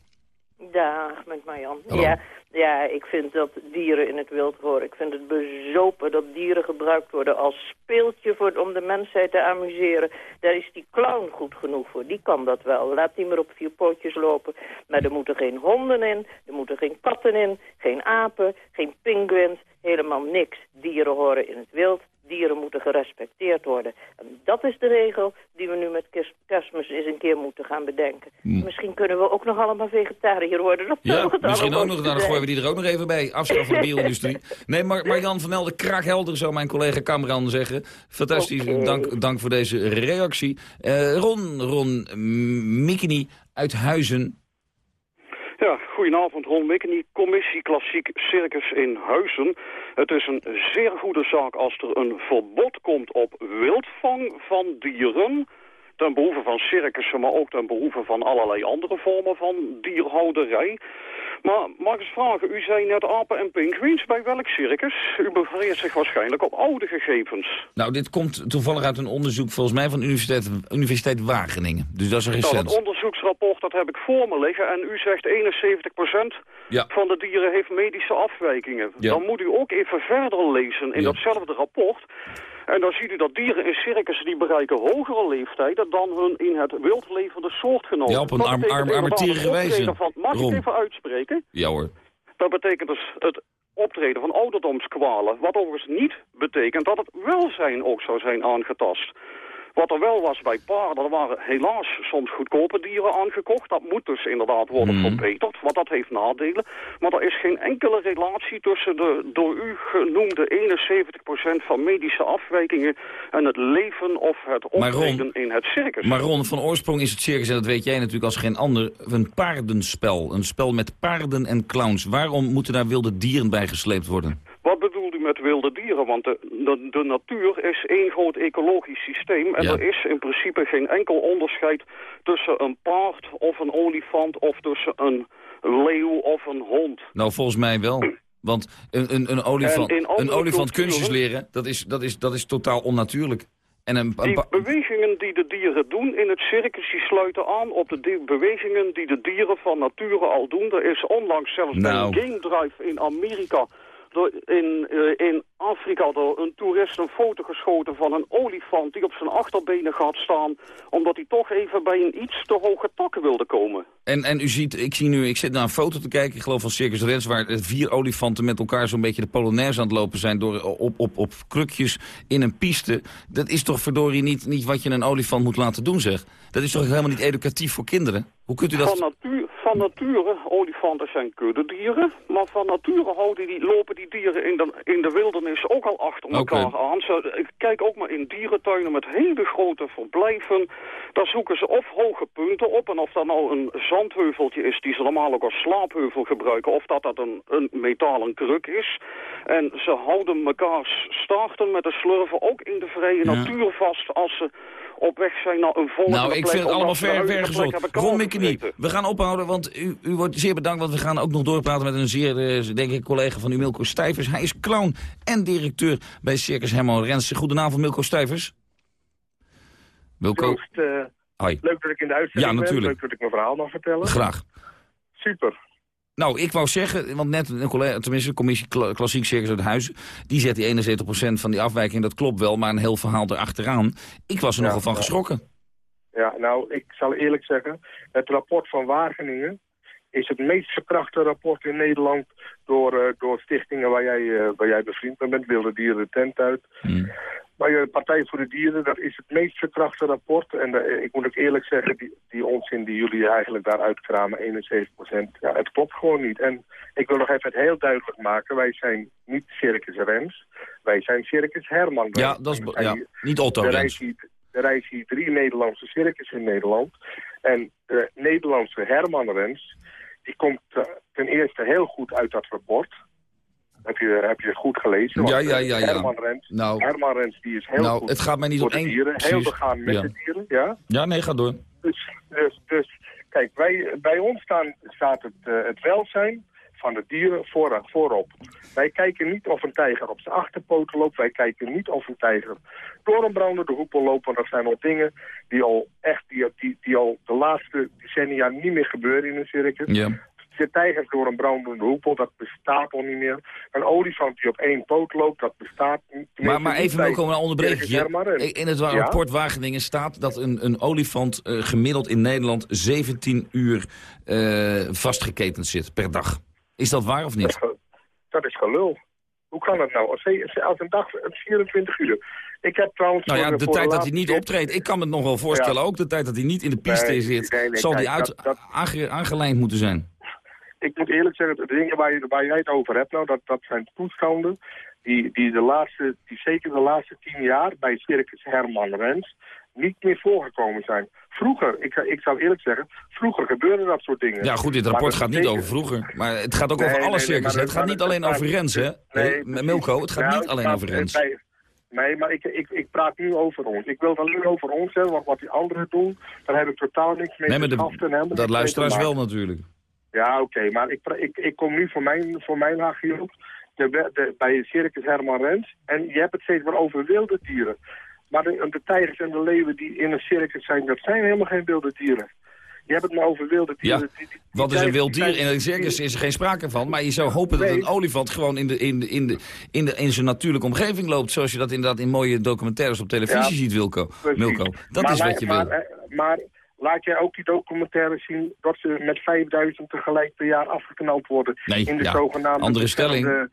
Dag, met Marjan. Hallo. Ja, ja, ik vind dat dieren in het wild horen. Ik vind het bezopen dat dieren gebruikt worden als speeltje voor, om de mensheid te amuseren. Daar is die clown goed genoeg voor. Die kan dat wel. Laat die maar op vier pootjes lopen. Maar er moeten geen honden in, er moeten geen katten in, geen apen, geen pinguïns, helemaal niks. Dieren horen in het wild. Dieren moeten gerespecteerd worden. En dat is de regel die we nu met kerst- kerstmis eens een keer moeten gaan bedenken. Misschien kunnen we ook nog allemaal vegetariër worden. Dat Ja, het misschien ook nog. Dan gooien we die er ook nog even bij. Afschaffen van de bio-industrie. Nee, maar Marjan van Helden, kraakhelder, zou mijn collega Cameron zeggen. Fantastisch, dank, dank voor deze reactie. Eh, Ron, Ron Mikini uit Huizen. Ja, goedenavond Ron Mikkenie, commissie Klassiek Circus in Huizen. Het is een zeer goede zaak als er een verbod komt op wildvang van dieren... ten behoeve van circussen, maar ook ten behoeve van allerlei andere vormen van dierhouderij. Maar mag ik eens vragen, u zei net apen en pinguïns, bij welk circus? U bevereert zich waarschijnlijk op oude gegevens. Nou, dit komt toevallig uit een onderzoek volgens mij van de Universiteit, Universiteit Wageningen. Dus dat is een Nou, recent. dat onderzoeksrapport dat heb ik voor me liggen en u zegt 71% Ja. van de dieren heeft medische afwijkingen. Ja. Dan moet u ook even verder lezen in Ja. datzelfde rapport. En dan ziet u dat dieren in circussen die bereiken hogere leeftijden dan hun in het wild levende soortgenoten. Ja, op een arm- arm- armetierige wijze, Van, mag ik even uitspreken? Ja hoor. Dat betekent dus het optreden van ouderdomskwalen. Wat overigens niet betekent dat het welzijn ook zou zijn aangetast. Wat er wel was bij paarden, er waren helaas soms goedkope dieren aangekocht. Dat moet dus inderdaad worden Mhm. verbeterd, want dat heeft nadelen. Maar er is geen enkele relatie tussen de door u genoemde 71% van medische afwijkingen... en het leven of het optreden in het circus. Maar Ron, van oorsprong is het circus, en dat weet jij natuurlijk als geen ander, een paardenspel. Een spel met paarden en clowns. Waarom moeten daar wilde dieren bij gesleept worden? Met wilde dieren? Want de, de, de natuur is één groot ecologisch systeem. En Ja. er is in principe geen enkel onderscheid tussen een paard of een olifant... of tussen een leeuw of een hond. Nou, volgens mij wel. Want een, een, een olifant, een olifant kunstjes leren, dat is, dat, is, dat is totaal onnatuurlijk. En een, een Die pa- bewegingen die de dieren doen in het circus... die sluiten aan op de bewegingen die de dieren van nature al doen. Er is onlangs zelfs Nou. een game drive in Amerika... door- in, eh, in Afrika door een toerist een foto geschoten van een olifant... die op zijn achterbenen gaat staan... omdat hij toch even bij een iets te hoge tak wilde komen. En, en u ziet, ik zie nu, ik zit naar een foto te kijken, ik geloof van Circus Rens, waar vier olifanten met elkaar zo'n beetje de Polonaise aan het lopen zijn door, op, op, op krukjes in een piste. Dat is toch verdorie niet, niet wat je een olifant moet laten doen, zeg. Dat is toch helemaal niet educatief voor kinderen? Hoe kunt u dat... Van, natuur, van nature, olifanten zijn kuddedieren, maar van nature houden die, lopen die dieren in de, in de wildernis ook al achter elkaar aan. Ze, ik kijk ook maar in dierentuinen met hele grote verblijven. Daar zoeken ze of hoge punten op, en of dat nou een zandheuveltje is die ze normaal ook als slaapheuvel gebruiken, of dat dat een, een metalen kruk is. En ze houden mekaars staarten met de slurven ook in de vrije Ja. natuur vast als ze op weg zijn naar een volgende Nou, ik plek, vind het allemaal ver, huidige ver hebben Ron Mikkenie, klaargezeten. we gaan ophouden, want u, u wordt zeer bedankt... want we gaan ook nog doorpraten met een zeer, eh, denk ik, collega van u, Milko Stijvers. Hij is clown en directeur bij Circus Herman Rensen. Goedenavond, Milko Stijvers. Milko, Joost, eh, leuk dat ik in de uitzending Ja, natuurlijk. ben. Leuk dat ik mijn verhaal mag vertellen. Graag. Super. Nou, ik wou zeggen, want net een collega, tenminste de commissie Kla- Klassiek Circus uit Huis... die zet die 71% van die afwijking, dat klopt wel, maar een heel verhaal erachteraan. Ik was er Ja, nogal van ja. geschrokken. Ja, nou, ik zal eerlijk zeggen, het rapport van Wageningen is het meest verkrachte rapport in Nederland door, eh, door stichtingen waar jij, eh, waar jij bevriend bent. Wilde Dieren de tent uit. Hmm. Maar je Partij voor de Dieren, dat is het meest verkrachte rapport. En eh, ik moet ook eerlijk zeggen, die, die onzin die jullie eigenlijk daar uitkramen, 71%, ja, het klopt gewoon niet. En ik wil nog even het heel duidelijk maken, wij zijn niet Circus Rens, wij zijn Circus Herman. Ja, dat is, ja, niet Otto hier- Er rijden hier drie Nederlandse circus in Nederland. En de Nederlandse Herman Rens, die komt eh, ten eerste heel goed uit dat rapport. Heb je, heb je goed gelezen? Ja, eh, ja, ja. Herman Rens, Nou. Herman Rens die is heel Nou, goed het gaat mij niet om de één- dieren. Heel begaan met Ja. de dieren, ja. Ja, nee, ga door. Dus, dus, dus kijk, wij, bij ons staan, staat het, eh, het welzijn van de dieren voor, voorop. Wij kijken niet of een tijger op zijn achterpoten loopt. Wij kijken niet of een tijger door een brandende hoepel loopt. Want dat zijn al dingen die al echt, die, die, die al de laatste decennia niet meer gebeuren in een circus. Ja. De tijgers door een brandende hoepel, dat bestaat al niet meer. Een olifant die op één poot loopt, dat bestaat niet. Maar, Tenminste, maar niet even Milko, een onderbreking. Rens. In het Ja? rapport Wageningen staat dat een, een olifant eh, gemiddeld in Nederland 17 uur eh, vastgeketend zit per dag. Is dat waar of niet? Dat is gelul. Hoe kan dat nou? Als, hij- als een dag 24 uur. Ik heb trouwens... Nou ja, de tijd dat hij niet optreedt. Ik kan me het nog wel voorstellen Ja. ook. De tijd dat hij niet in de piste Nee, zit, nee, nee, zal die kijk, uit, dat- dat- aange- aangelijnd moeten zijn. Ik moet eerlijk zeggen, de dingen waar, je, waar jij het over hebt, nou, dat, dat zijn toestanden die, die, de laatste, die zeker de laatste tien jaar bij Circus Herman Rens niet meer voorgekomen zijn. Vroeger, ik, ik zou eerlijk zeggen, vroeger gebeurde dat soort dingen. Ja goed, dit rapport gaat niet over vroeger. Maar het gaat ook Nee, over alle nee, circus. maar het gaat niet alleen over Rens, hè? Milko, het gaat Nou, niet alleen dat- over Rens. bij- Nee, maar ik, ik, ik praat nu over ons. Ik wil het alleen over ons hebben, want wat die anderen doen, daar heb ik totaal niks mee Nee, maar te de- schaften en helemaal dat te luisteraars maken. wel natuurlijk. Ja, oké, maar ik, ik, ik kom nu voor mijn, voor mijn op de, we- de, bij Circus Herman Rens. En je hebt het steeds maar over wilde dieren. Maar de, de tijgers en de leeuwen die in een circus zijn, dat zijn helemaal geen wilde dieren. Je hebt het maar over wilde Ja, dieren. Die- die- die wat is een wild die dier? In een circus is er geen sprake van. Maar je zou hopen dat een olifant gewoon in, de, in, de, in, de, in, de, in zijn natuurlijke omgeving loopt. Zoals je dat inderdaad in mooie documentaires op televisie Ja, ziet, Wilco. Precies. Milko. Dat Maar is wij- wat je maar, wil. eh, Maar laat jij ook die documentaires zien dat ze met 5000 tegelijk per jaar afgeknald worden. Nee, in de ja, zogenaamde andere stelling. beschermde-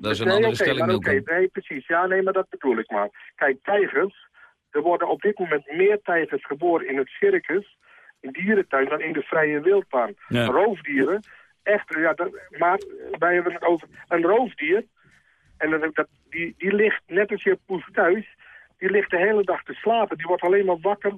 Dat is een Nee, andere oké, stelling, oké, nee, precies. Ja, nee, maar dat bedoel ik maar. Kijk, tijgers, er worden op dit moment meer tijgers geboren in het circus, in dierentuin, dan in de vrije wildbaan. Ja. Roofdieren, echt, ja, dat, maar wij hebben het over een roofdier, en dat, dat, die, die ligt net als je poes thuis, die ligt de hele dag te slapen. Die wordt alleen maar wakker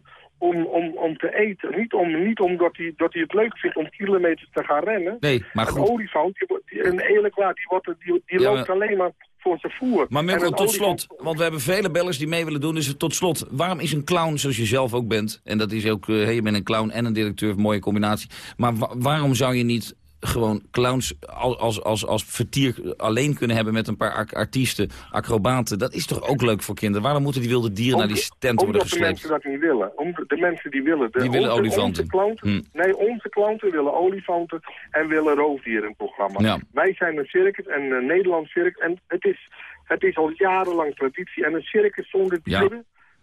om, om, om te eten. Niet, om, niet omdat hij, dat hij het leuk vindt om kilometers te gaan rennen. Nee, maar Een goed. olifant, die, een eerlijkwaar, die, wordt, die, die Ja, loopt maar- alleen maar voor zijn voer. Maar een tot olifant- slot, want we hebben vele bellers die mee willen doen. Dus tot slot, waarom is een clown, zoals je zelf ook bent... en dat is ook, eh, hey, je bent een clown en een directeur, een mooie combinatie... maar wa- waarom zou je niet gewoon clowns als, als, als, als vertier alleen kunnen hebben... met een paar ar- artiesten, acrobaten? Dat is toch ook leuk voor kinderen? Waarom moeten die wilde dieren naar die tent worden Omdat de gesleept? mensen dat niet willen. Om de, de mensen die willen. De, Die willen onze, olifanten. Onze klanten, Hm. Nee, onze klanten willen olifanten en willen roofdieren in het programma. Ja. Wij zijn een circus, en een Nederlands circus. En het is, het is al jarenlang traditie. En een circus zonder Ja.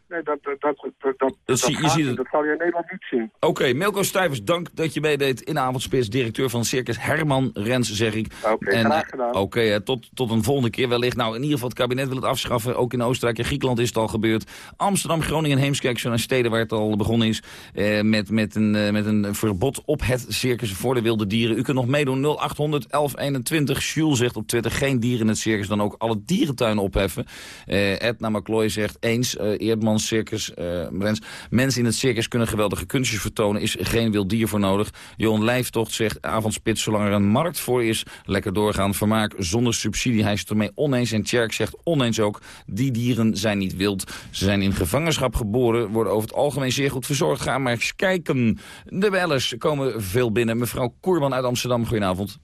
Nee, dat, dat, dat, dat, dat, dat, zie- je gaat ziet niet. het. dat zal je in Nederland niet zien. Oké, Milko Stijvers, dank dat je meedeed in de avondspits. Directeur van Circus Herman Rens, zeg ik. Oké, graag gedaan. Oké, eh, tot, tot een volgende keer wellicht. Nou, in ieder geval, het kabinet wil het afschaffen. Ook in Oostenrijk en Griekenland is het al gebeurd. Amsterdam, Groningen en Heemskerk zijn steden waar het al begonnen is. Eh, met, met, een, eh, met een verbod op het circus voor de wilde dieren. U kunt nog meedoen 0800 1121. Jules zegt op Twitter geen dieren in het circus. Dan ook alle dierentuinen opheffen. Eh Edna McCloy zegt eens. Eh, Circus, uh, Rens. Mensen in het circus kunnen geweldige kunstjes vertonen. Is geen wild dier voor nodig. Johan Lijftocht zegt avondspits, zolang er een markt voor is. Lekker doorgaan, vermaak zonder subsidie. Hij is het ermee oneens. En Tjerk zegt oneens ook. Die dieren zijn niet wild. Ze zijn in gevangenschap geboren. Worden over het algemeen zeer goed verzorgd. Ga maar eens kijken. De bellers komen veel binnen. Mevrouw Koerman uit Amsterdam, goedenavond.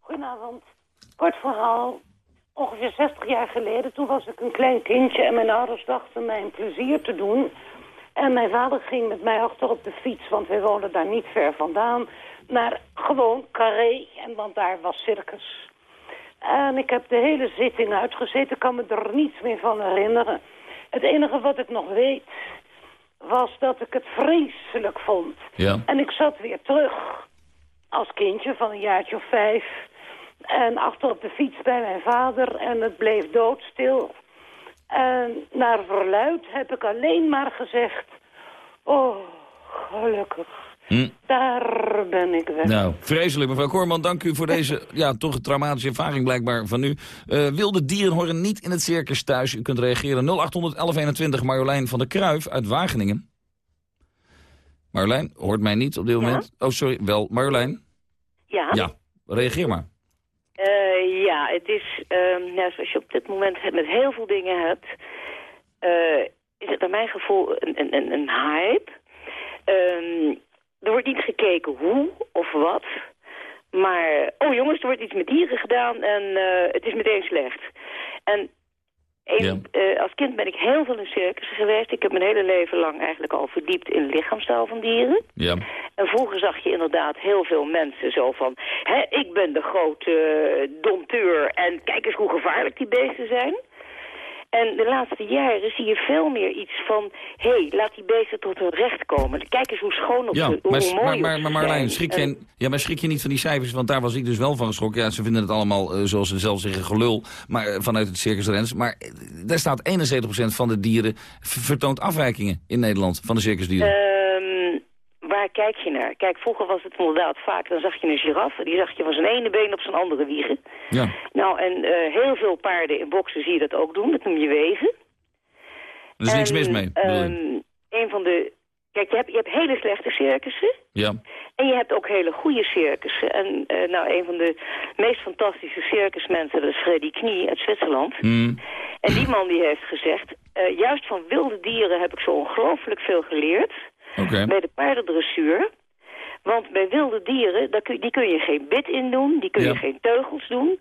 Goedenavond. Kort verhaal. Ongeveer 60 jaar geleden, toen was ik een klein kindje... en mijn ouders dachten mij een plezier te doen. En mijn vader ging met mij achter op de fiets, want wij woonden daar niet ver vandaan... naar gewoon Carré, en want daar was circus. En ik heb de hele zitting uitgezeten, kan me er niets meer van herinneren. Het enige wat ik nog weet, was dat ik het vreselijk vond. Ja. En ik zat weer terug als kindje van een jaartje of vijf... En achter op de fiets bij mijn vader en het bleef doodstil. En naar verluid heb ik alleen maar gezegd... Oh, gelukkig. Hm. Daar ben ik weg. Nou, vreselijk. Mevrouw Koorman, dank u voor deze ja, toch traumatische ervaring blijkbaar van u. Uh, wilde dieren horen niet in het circus thuis. U kunt reageren 081121 Marjolein van der Kruif uit Wageningen. Marjolein, hoort mij niet op dit moment. Oh, sorry, wel. Marjolein? Ja? Ja, reageer maar. Uh, ja, het is, uh, ja, zoals je op dit moment met heel veel dingen hebt, uh, is het naar mijn gevoel een, een, een hype. Ehm, er wordt niet gekeken hoe of wat, maar, oh jongens, er wordt iets met dieren gedaan en het is meteen slecht. En ja. als kind ben ik heel veel in circus geweest. Ik heb mijn hele leven lang eigenlijk al verdiept in lichaamstaal van dieren. Ja. En vroeger zag je inderdaad heel veel mensen zo van... Hè, ik ben de grote uh, dompteur en kijk eens hoe gevaarlijk die beesten zijn. En de laatste jaren zie je veel meer iets van... hé, hey, laat die beesten tot hun recht komen. Kijk eens hoe schoon of ja, hoe maar, mooi maar, maar, maar Marlijn, schrik je, en, ja, maar schrik je niet van die cijfers? Want daar was ik dus wel van geschrokken. Ja, ze vinden het allemaal, uh, zoals ze zelf zeggen, gelul maar, uh, vanuit het Circus Rens. Maar uh, daar staat 71% van de dieren vertoont afwijkingen in Nederland van de circusdieren. Waar kijk je naar? Kijk, vroeger was het inderdaad vaak, dan zag je een giraffe. Die zag je van zijn ene been op zijn andere wiegen. Ja. Nou, en uh, heel veel paarden in boksen zie je dat ook doen. Dat noem je weven. Er is en, niks mis mee, um, Een van de... Kijk, je hebt, je hebt hele slechte circussen. Ja. En je hebt ook hele goede circussen. En uh, nou, een van de meest fantastische circusmensen, dat is Freddy Knie uit Zwitserland. Mm. En die man die heeft gezegd, uh, juist van wilde dieren heb ik zo ongelooflijk veel geleerd. Okay. Bij de paardendressuur. Want bij wilde dieren, daar kun, die kun je geen bit in doen, die kun Ja. je geen teugels doen.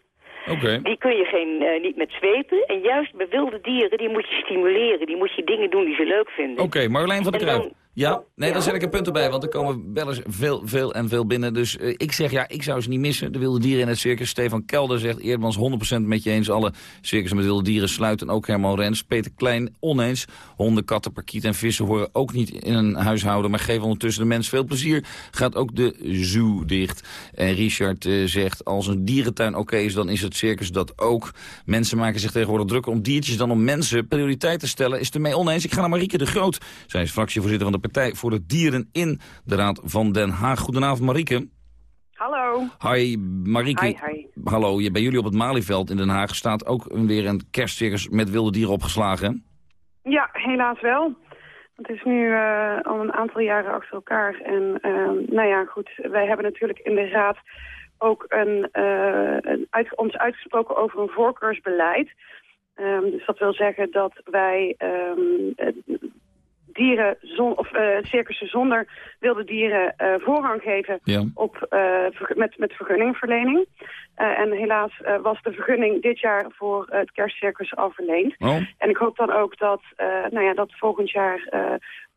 Die kun je geen, eh, niet met zwepen. En juist bij wilde dieren, die moet je stimuleren. Die moet je dingen doen die ze leuk vinden. Oké, Marjolein van der Kruijf. Ja, nee, dan zet ik een punt erbij, want er komen bellers veel, veel en veel binnen. Dus eh, ik zeg ja, ik zou ze niet missen. De wilde dieren in het circus. Stefan Kelder zegt Eerdmans 100% met je eens. Alle circussen met wilde dieren sluiten. Ook Herman Rens. Peter Klein oneens. Honden, katten, parkiet en vissen horen ook niet in een huishouden. Maar geven ondertussen de mens veel plezier. Gaat ook de zoo dicht. En Richard eh, zegt als een dierentuin oké is, dan is het circus dat ook. Mensen maken zich tegenwoordig drukker om diertjes dan om mensen. Prioriteit te stellen is het ermee oneens. Ik ga naar Marieke de Groot. Zij is fractievoorzitter van de Partij voor de Dieren in de Raad van Den Haag. Goedenavond Marieke. Hallo. Hi Marieke. Hi, hi. Hallo, je- bij jullie op het Malieveld in Den Haag staat ook weer een kerstcircus met wilde dieren opgeslagen. Ja, helaas wel. Het is nu eh, al een aantal jaren achter elkaar. En eh, nou ja, goed, wij hebben natuurlijk in de Raad ook een, eh, een uit, ons uitgesproken over een voorkeursbeleid. Ehm, dus dat wil zeggen dat wij ehm, eh, dieren zon, of eh, circussen zonder wilde dieren eh, voorrang geven Ja. op, eh, met, met vergunningverlening. En helaas was de vergunning dit jaar voor het kerstcircus al verleend. Oh. En ik hoop dan ook dat, nou ja, dat volgend jaar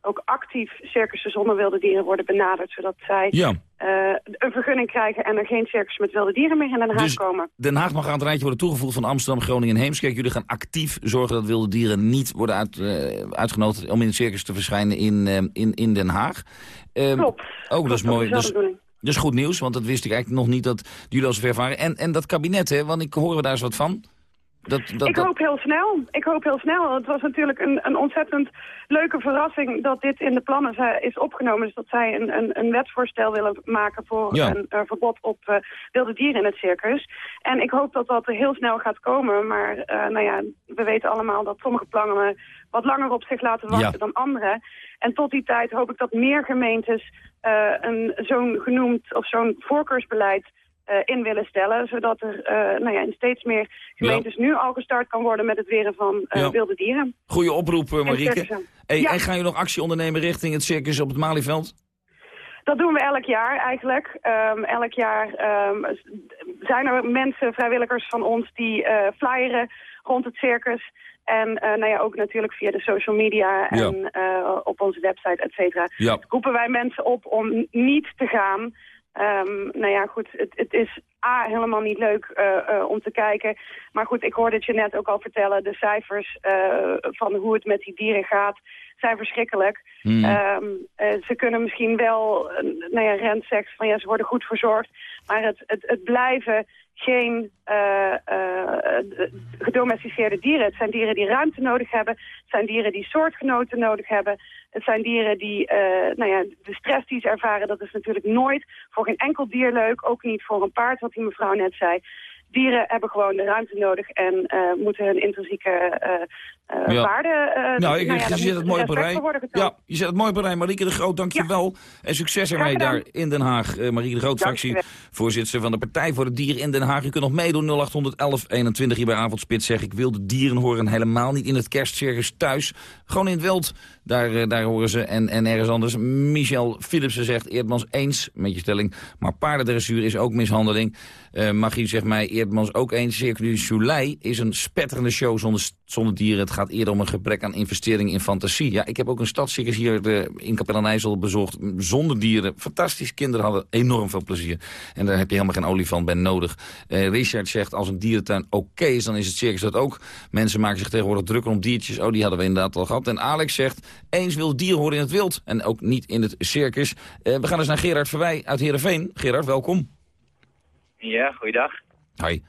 ook actief circussen zonder wilde dieren worden benaderd. Zodat zij Ja. eh, een vergunning krijgen en er geen circus met wilde dieren meer in Den Haag Dus komen. Den Haag mag aan het rijtje worden toegevoegd van Amsterdam, Groningen en Heemskerk. Jullie gaan actief zorgen dat wilde dieren niet worden uit, eh, uitgenodigd om in het circus te verschijnen in, eh, in, in Den Haag. Ehm, Klopt. Ook dat is mooi. dat is dat goed nieuws, want dat wist ik eigenlijk nog niet dat jullie al zover waren. En, en dat kabinet, hè, want ik we daar eens wat van. Dat, dat, ik hoop heel snel. Ik hoop heel snel. Het was natuurlijk een, een ontzettend leuke verrassing dat dit in de plannen is opgenomen. Dus dat zij een, een, een wetsvoorstel willen maken voor Ja. een verbod op eh, wilde dieren in het circus. En ik hoop dat dat heel snel gaat komen. Maar eh, nou ja, we weten allemaal dat sommige plannen wat langer op zich laten wachten Ja. dan andere. En tot die tijd hoop ik dat meer gemeentes eh, een zo'n genoemd of zo'n voorkeursbeleid in willen stellen. Zodat er eh, nou ja, in steeds meer gemeentes nu al gestart kan worden met het weren van eh, Ja. wilde dieren. Goeie oproep, eh, Marieke. circussen. Hey. En gaan jullie nog actie ondernemen richting het circus op het Malieveld? Dat doen we elk jaar eigenlijk. Ehm, elk jaar ehm, zijn er mensen, vrijwilligers van ons, die eh flyeren rond het circus. En eh, nou ja, ook natuurlijk via de social media en eh, op onze website, et cetera. Ja. Roepen wij mensen op om niet te gaan. Ehm, nou ja, goed, het, het is A, helemaal niet leuk eh, eh, om te kijken. Maar goed, ik hoorde het je net ook al vertellen. De cijfers eh, van hoe het met die dieren gaat zijn verschrikkelijk. Hmm. Ehm, eh, ze kunnen misschien wel, nou ja, Rent zegt van ja, ze worden goed verzorgd. Maar het, het, het blijven geen gedomesticeerde dieren. Het zijn dieren die ruimte nodig hebben. Het zijn dieren die soortgenoten nodig hebben. Het zijn dieren die, eh, nou ja, de stress die ze ervaren, dat is natuurlijk nooit voor geen enkel dier leuk. Ook niet voor een paard, wat die mevrouw net zei. Dieren hebben gewoon de ruimte nodig en eh, moeten hun intrinsieke eh eh, Ja. waarde... nou, ik, ja, je zet het mooi op rij. Ja, je zet het mooi op rij. Marieke de Groot, dank je wel. En succes ermee daar in Den Haag. Marieke de Groot, fractie, voorzitter van de Partij voor de Dieren in Den Haag. U kunt nog meedoen, 0811 21 hier bij Avondspits. Zeg ik, wil de dieren horen helemaal niet in het kerstcircus thuis. Gewoon in het wild, daar, eh, daar horen ze. En, en ergens anders. Michel Philipsen zegt, Eerdmans eens met je stelling. Maar paardendressuur is ook mishandeling. Eh Magie zegt mij, Eerdmans ook eens. Cirque du Soleil is een spetterende show zonder, zonder dieren. Het gaat eerder om een gebrek aan investering in fantasie. Ja, ik heb ook een stadscircus hier eh, in Capelle aan IJssel bezocht. Zonder dieren. Fantastisch. Kinderen hadden enorm veel plezier. En daar heb je helemaal geen olifant bij nodig. Richard zegt, als een dierentuin oké is, dan is het circus dat ook. Mensen maken zich tegenwoordig drukker om diertjes. Oh, die hadden we inderdaad al gehad. En Alex zegt, eens wil dieren horen in het wild. En ook niet in het circus. Eh, we gaan eens naar Gerard Verwij uit Heerenveen. Gerard, welkom. Ja, goeiedag. Hi.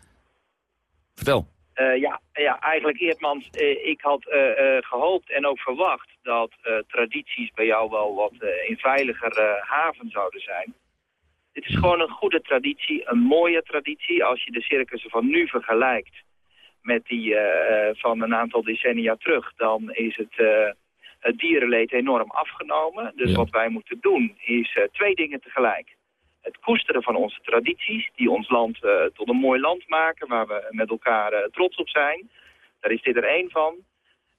Vertel. Eh, ja, ja, eigenlijk Eertmans, eh, ik had eh, eh, gehoopt en ook verwacht dat tradities bij jou wel wat in veiliger haven zouden zijn. Dit is gewoon een goede traditie, een mooie traditie. Als je de circussen van nu vergelijkt met die van een aantal decennia terug, dan is het, het dierenleed enorm afgenomen. Dus wat wij moeten doen is eh, twee dingen tegelijk het koesteren van onze tradities, die ons land eh, tot een mooi land maken, waar we met elkaar eh, trots op zijn. Daar is dit er één van.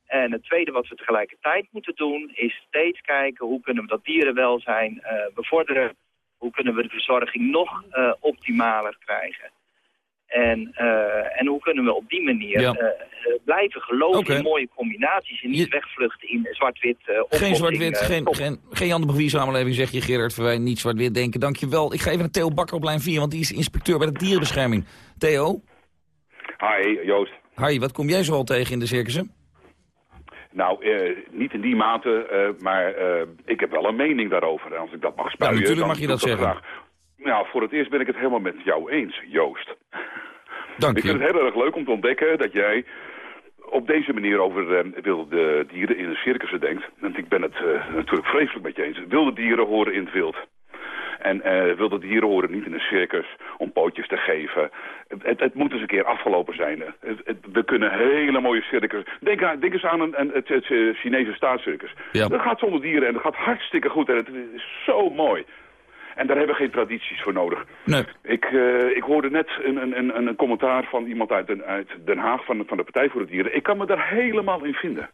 En het tweede wat we tegelijkertijd moeten doen, is steeds kijken hoe kunnen we dat dierenwelzijn bevorderen. Hoe kunnen we de verzorging nog optimaler krijgen. En, eh, en hoe kunnen we op die manier Ja. eh, eh, blijven geloven in mooie combinaties en niet wegvluchten in zwart-wit eh Geen zwart-wit, geen, geen, geen Jan de Bovie samenleving, zeg je Gerard Verwij. Niet zwart-wit denken, dankjewel. Ik ga even naar Theo Bakker op lijn 4, want die is inspecteur bij de dierenbescherming. Theo? Hi, Joost. Hi, wat kom jij zoal tegen in de circussen? Nou, eh, niet in die mate, eh, maar eh, ik heb wel een mening daarover. En als ik dat mag spuien... natuurlijk dan mag je dat zeggen. Graag. Nou, voor het eerst ben ik het helemaal met jou eens, Joost. Dank ik vind het heel erg leuk om te ontdekken dat jij op deze manier over eh, wilde dieren in de circussen denkt. Want ik ben het eh, natuurlijk vreselijk met je eens. Wilde dieren horen in het wild. En eh, wilde dieren horen niet in een circus om pootjes te geven. Het, het, het moet eens een keer afgelopen zijn. Het, we kunnen hele mooie circus... Denk, aan, denk eens aan een, een, het, Chinese staatscircus. Ja. Dat gaat zonder dieren en dat gaat hartstikke goed. En het is zo mooi. En daar hebben we geen tradities voor nodig. Nee. Ik, eh, ik hoorde net een, een, een, een commentaar van iemand uit Den, uit Den Haag, van, van de Partij voor de Dieren. Ik kan me daar helemaal in vinden.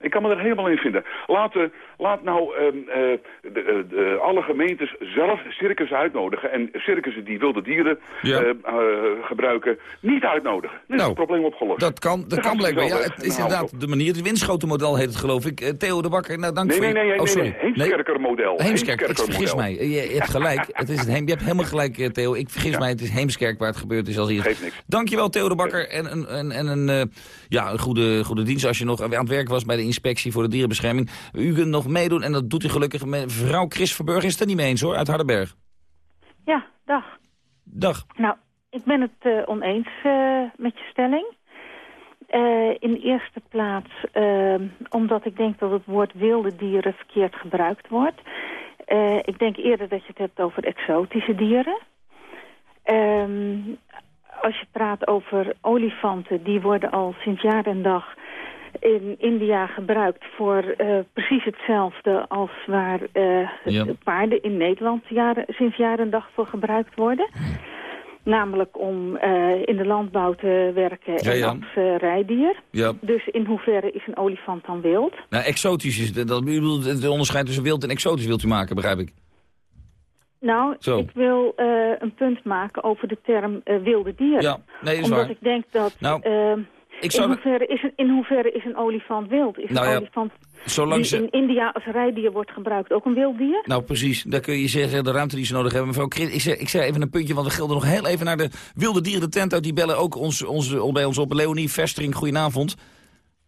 Ik kan me er helemaal in vinden. Laat, eh, laat nou ehm, eh, de, eh, de- alle gemeentes zelf circussen uitnodigen. En circussen die wilde dieren Ja. eh, gebruiken, niet uitnodigen. Dan is het probleem opgelost. Nou, Dat kan, dat kan blijkbaar. Ja, het is inderdaad de manier. Het winschotenmodel heet het geloof ik. Theo de Bakker, nou dank Nee, voor nee, nee, nee, oh, nee, sorry. nee. Heemskerker-model. Heemskerk, ik vergis mij. Je, je hebt gelijk. Het, is het Heem, je hebt helemaal gelijk, Theo. Ik vergis mij. Het is Heemskerk waar het gebeurd is als hier. Geeft niks. Dankjewel, Theo de Bakker. En, en, en, en een, ja, een goede, goede dienst als je nog aan het werk was bij de inspectie voor de dierenbescherming. U kunt nog meedoen en dat doet u gelukkig. met Mevrouw Chris Verburg is het er niet mee eens hoor, uit Hardenberg. Ja, dag. Dag. Nou, ik ben het eh, oneens eh, met je stelling. Uh, in de eerste plaats omdat ik denk dat het woord wilde dieren verkeerd gebruikt wordt. Ik denk eerder dat je het hebt over exotische dieren. Ehm, als je praat over olifanten, die worden al sinds jaar en dag in India gebruikt voor uh, precies hetzelfde als waar uh, ja. paarden in Nederland jaren, sinds jaar en dag voor gebruikt worden. Namelijk om uh, in de landbouw te werken en ja, als rijdier. Ja. Dus in hoeverre is een olifant dan wild? Nou, exotisch is dat, het onderscheid tussen wild en exotisch wilt u maken, begrijp ik. Nou, Zo. ik wil een punt maken over de term wilde dieren. Ja, nee, is Omdat waar. ik denk dat... Nou, in, zou hoeverre is een, in hoeverre is een olifant wild? Is Nou een ja, olifant zolang die ze- in India als rijdier wordt gebruikt ook een wild dier? Nou, precies. Daar kun je zeggen, de ruimte die ze nodig hebben. Mevrouw ik zeg, ik zeg even een puntje, want we gelden nog heel even naar de wilde dieren de tent uit. Die bellen ook ons, ons, bij ons op. Leonie Vestering, goedenavond.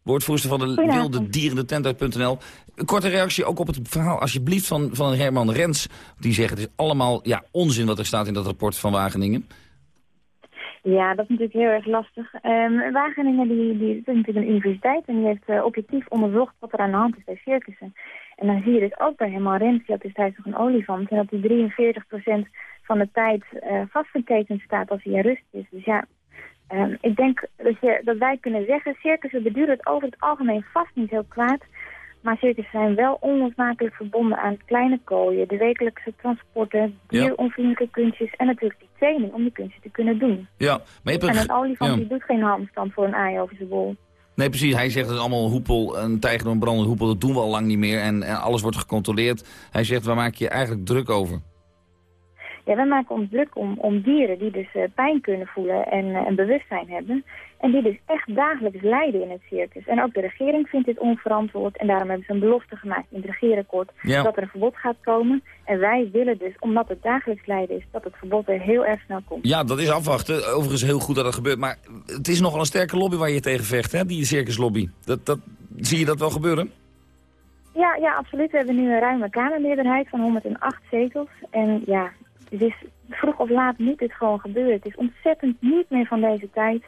Woordvoerster van de wilde dieren de tent uit.nl. Een korte reactie ook op het verhaal, alsjeblieft, van, van Herman Rens. Die zegt, het is allemaal ja, onzin wat er staat in dat rapport van Wageningen. Ja, dat is natuurlijk heel erg lastig. Ehm, Wageningen die, die, is natuurlijk een universiteit en die heeft eh, objectief onderzocht wat er aan de hand is bij circussen. En dan zie je dus ook bij Herman Rens, dat is thuis nog een olifant, en dat hij 43% van de tijd eh vastgeketend staat als hij in rust is. Dus ja, ehm, ik denk dat, je, dat wij kunnen zeggen, circussen beduren het over het algemeen vast niet heel kwaad. Maar circussen zijn wel onlosmakelijk verbonden aan kleine kooien, de wekelijkse transporten, dieronvriendelijke kunstjes en natuurlijk die training om die kunstjes te kunnen doen. Ja, maar je hebt En een- een olifant ja. die doet geen handstand voor een aai over zijn bol. Nee, precies. Hij zegt het is allemaal hoepel, een tijger door een brandende hoepel, dat doen we al lang niet meer. En, en alles wordt gecontroleerd. Hij zegt, waar maak je je eigenlijk druk over? Ja, wij maken ons druk om, om dieren die dus eh, pijn kunnen voelen en, eh, en bewustzijn hebben. En die dus echt dagelijks lijden in het circus. En ook de regering vindt dit onverantwoord. En daarom hebben ze een belofte gemaakt in het regeerakkoord Ja. dat er een verbod gaat komen. En wij willen dus, omdat het dagelijks lijden is, dat het verbod er heel erg snel komt. Ja, dat is afwachten. Overigens heel goed dat dat gebeurt. Maar het is nogal een sterke lobby waar je tegen vecht, hè? die circuslobby. Dat, dat, zie je dat wel gebeuren? Ja, ja, absoluut. We hebben nu een ruime Kamermeerderheid van 108 zetels. En ja, het is vroeg of laat moet dit gewoon gebeuren. Het is ontzettend niet meer van deze tijd.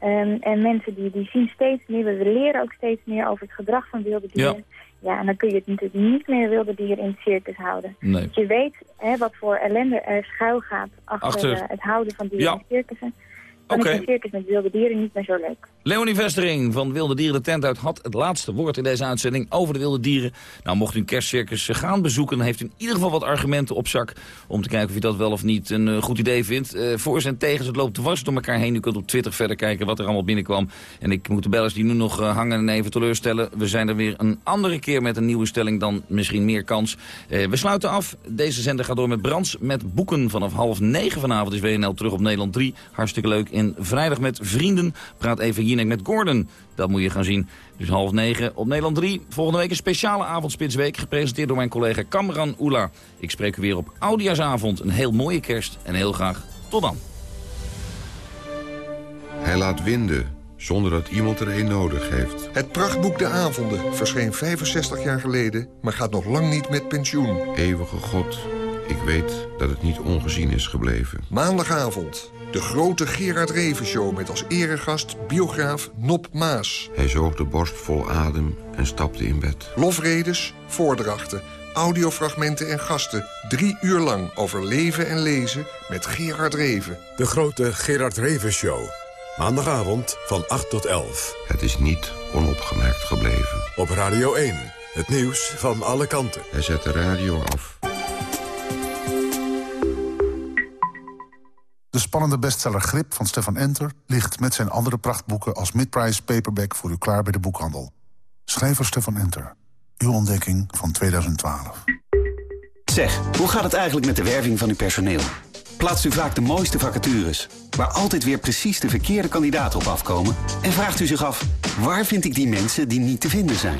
Ehm, en mensen die, die zien steeds meer, we leren ook steeds meer over het gedrag van wilde dieren. Ja, en dan kun je het natuurlijk niet meer wilde dieren in het circus houden. Nee. Dus je weet hè, wat voor ellende er schuil gaat achter, Achter. eh, het houden van dieren Ja. in circussen. Oké. is met wilde dieren niet meer zo leuk. Leonie Vestering van Wilde Dieren de Tent uit had het laatste woord in deze uitzending over de wilde dieren. Nou, mocht u een kerstcircus gaan bezoeken, dan heeft u in ieder geval wat argumenten op zak om te kijken of u dat wel of niet een eh, goed idee vindt. Eh voor's en tegens, het loopt dwars door elkaar heen. U kunt op Twitter verder kijken wat er allemaal binnenkwam. En ik moet de bellers die nu nog eh, hangen en even teleurstellen. We zijn er weer een andere keer met een nieuwe stelling dan misschien meer kans. We sluiten af. Deze zender gaat door met Brands met boeken. Vanaf half negen vanavond is WNL terug op Nederland 3. Hartstikke leuk. En vrijdag met vrienden praat Eva Jinek met Gordon. Dat moet je gaan zien. Dus half negen op Nederland 3. Volgende week een speciale avondspitsweek. Gepresenteerd door mijn collega Kamran Oela. Ik spreek u weer op Oudjaarsavond. Een heel mooie kerst. En heel graag tot dan. Hij laat winden, zonder dat iemand er een nodig heeft. Het prachtboek De Avonden verscheen 65 jaar geleden... maar gaat nog lang niet met pensioen. Eeuwige God, ik weet dat het niet ongezien is gebleven. Maandagavond, de grote Gerard Reven Show... met als eregast biograaf Nop Maas. Hij zoog de borst vol adem en stapte in bed. Lofredes, voordrachten, audiofragmenten en gasten. Drie uur lang over leven en lezen met Gerard Reven. De grote Gerard Reven Show. Maandagavond van 8 tot 11. Het is niet onopgemerkt gebleven. Op Radio 1. Het nieuws van alle kanten. Hij zet de radio af. De spannende bestseller Grip van Stefan Enter ligt met zijn andere prachtboeken als midprice paperback voor u klaar bij de boekhandel. Schrijver Stefan Enter. Uw ontdekking van 2012. Zeg, hoe gaat het eigenlijk met de werving van uw personeel? Plaatst u vaak de mooiste vacatures, waar altijd weer precies de verkeerde kandidaten op afkomen? En vraagt u zich af, waar vind ik die mensen die niet te vinden zijn?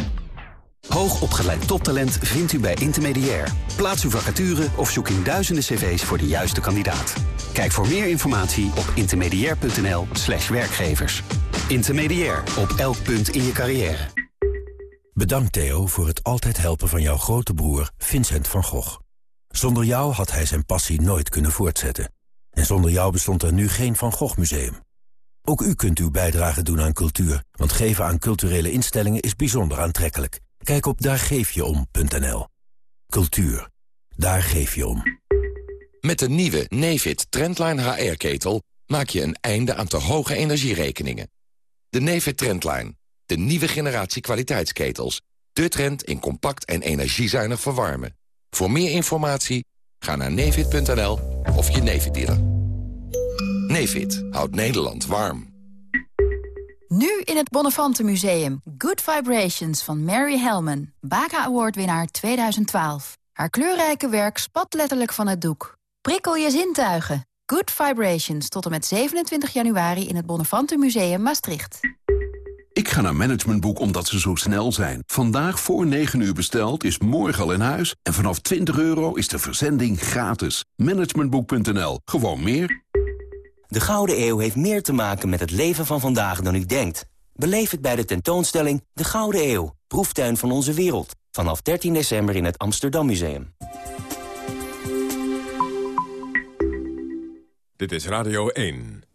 Hoogopgeleid toptalent vindt u bij Intermediair. Plaats uw vacature of zoek in duizenden cv's voor de juiste kandidaat. Kijk voor meer informatie op intermediair.nl slash werkgevers. Intermediair, op elk punt in je carrière. Bedankt Theo voor het altijd helpen van jouw grote broer Vincent van Gogh. Zonder jou had hij zijn passie nooit kunnen voortzetten. En zonder jou bestond er nu geen Van Gogh Museum. Ook u kunt uw bijdrage doen aan cultuur, want geven aan culturele instellingen is bijzonder aantrekkelijk. Kijk op daargeefjeom.nl. Cultuur. Daar geef je om. Met de nieuwe Nefit Trendline HR-ketel maak je een einde aan te hoge energierekeningen. De Nefit Trendline, de nieuwe generatie kwaliteitsketels. De trend in compact en energiezuinig verwarmen. Voor meer informatie ga naar nefit.nl of je Nefit dealer. Nefit houdt Nederland warm. Nu in het Bonnefante Museum. Good Vibrations van Mary Hellman. Baca Award winnaar 2012. Haar kleurrijke werk spat letterlijk van het doek. Prikkel je zintuigen. Good Vibrations tot en met 27 januari in het Bonnefante Museum Maastricht. Ik ga naar Managementboek omdat ze zo snel zijn. Vandaag voor 9 uur besteld is morgen al in huis. En vanaf 20 euro is de verzending gratis. Managementboek.nl. Gewoon meer. De Gouden Eeuw heeft meer te maken met het leven van vandaag dan u denkt. Beleef het bij de tentoonstelling De Gouden Eeuw. Proeftuin van onze wereld. Vanaf 13 december in het Amsterdam Museum. Dit is Radio 1.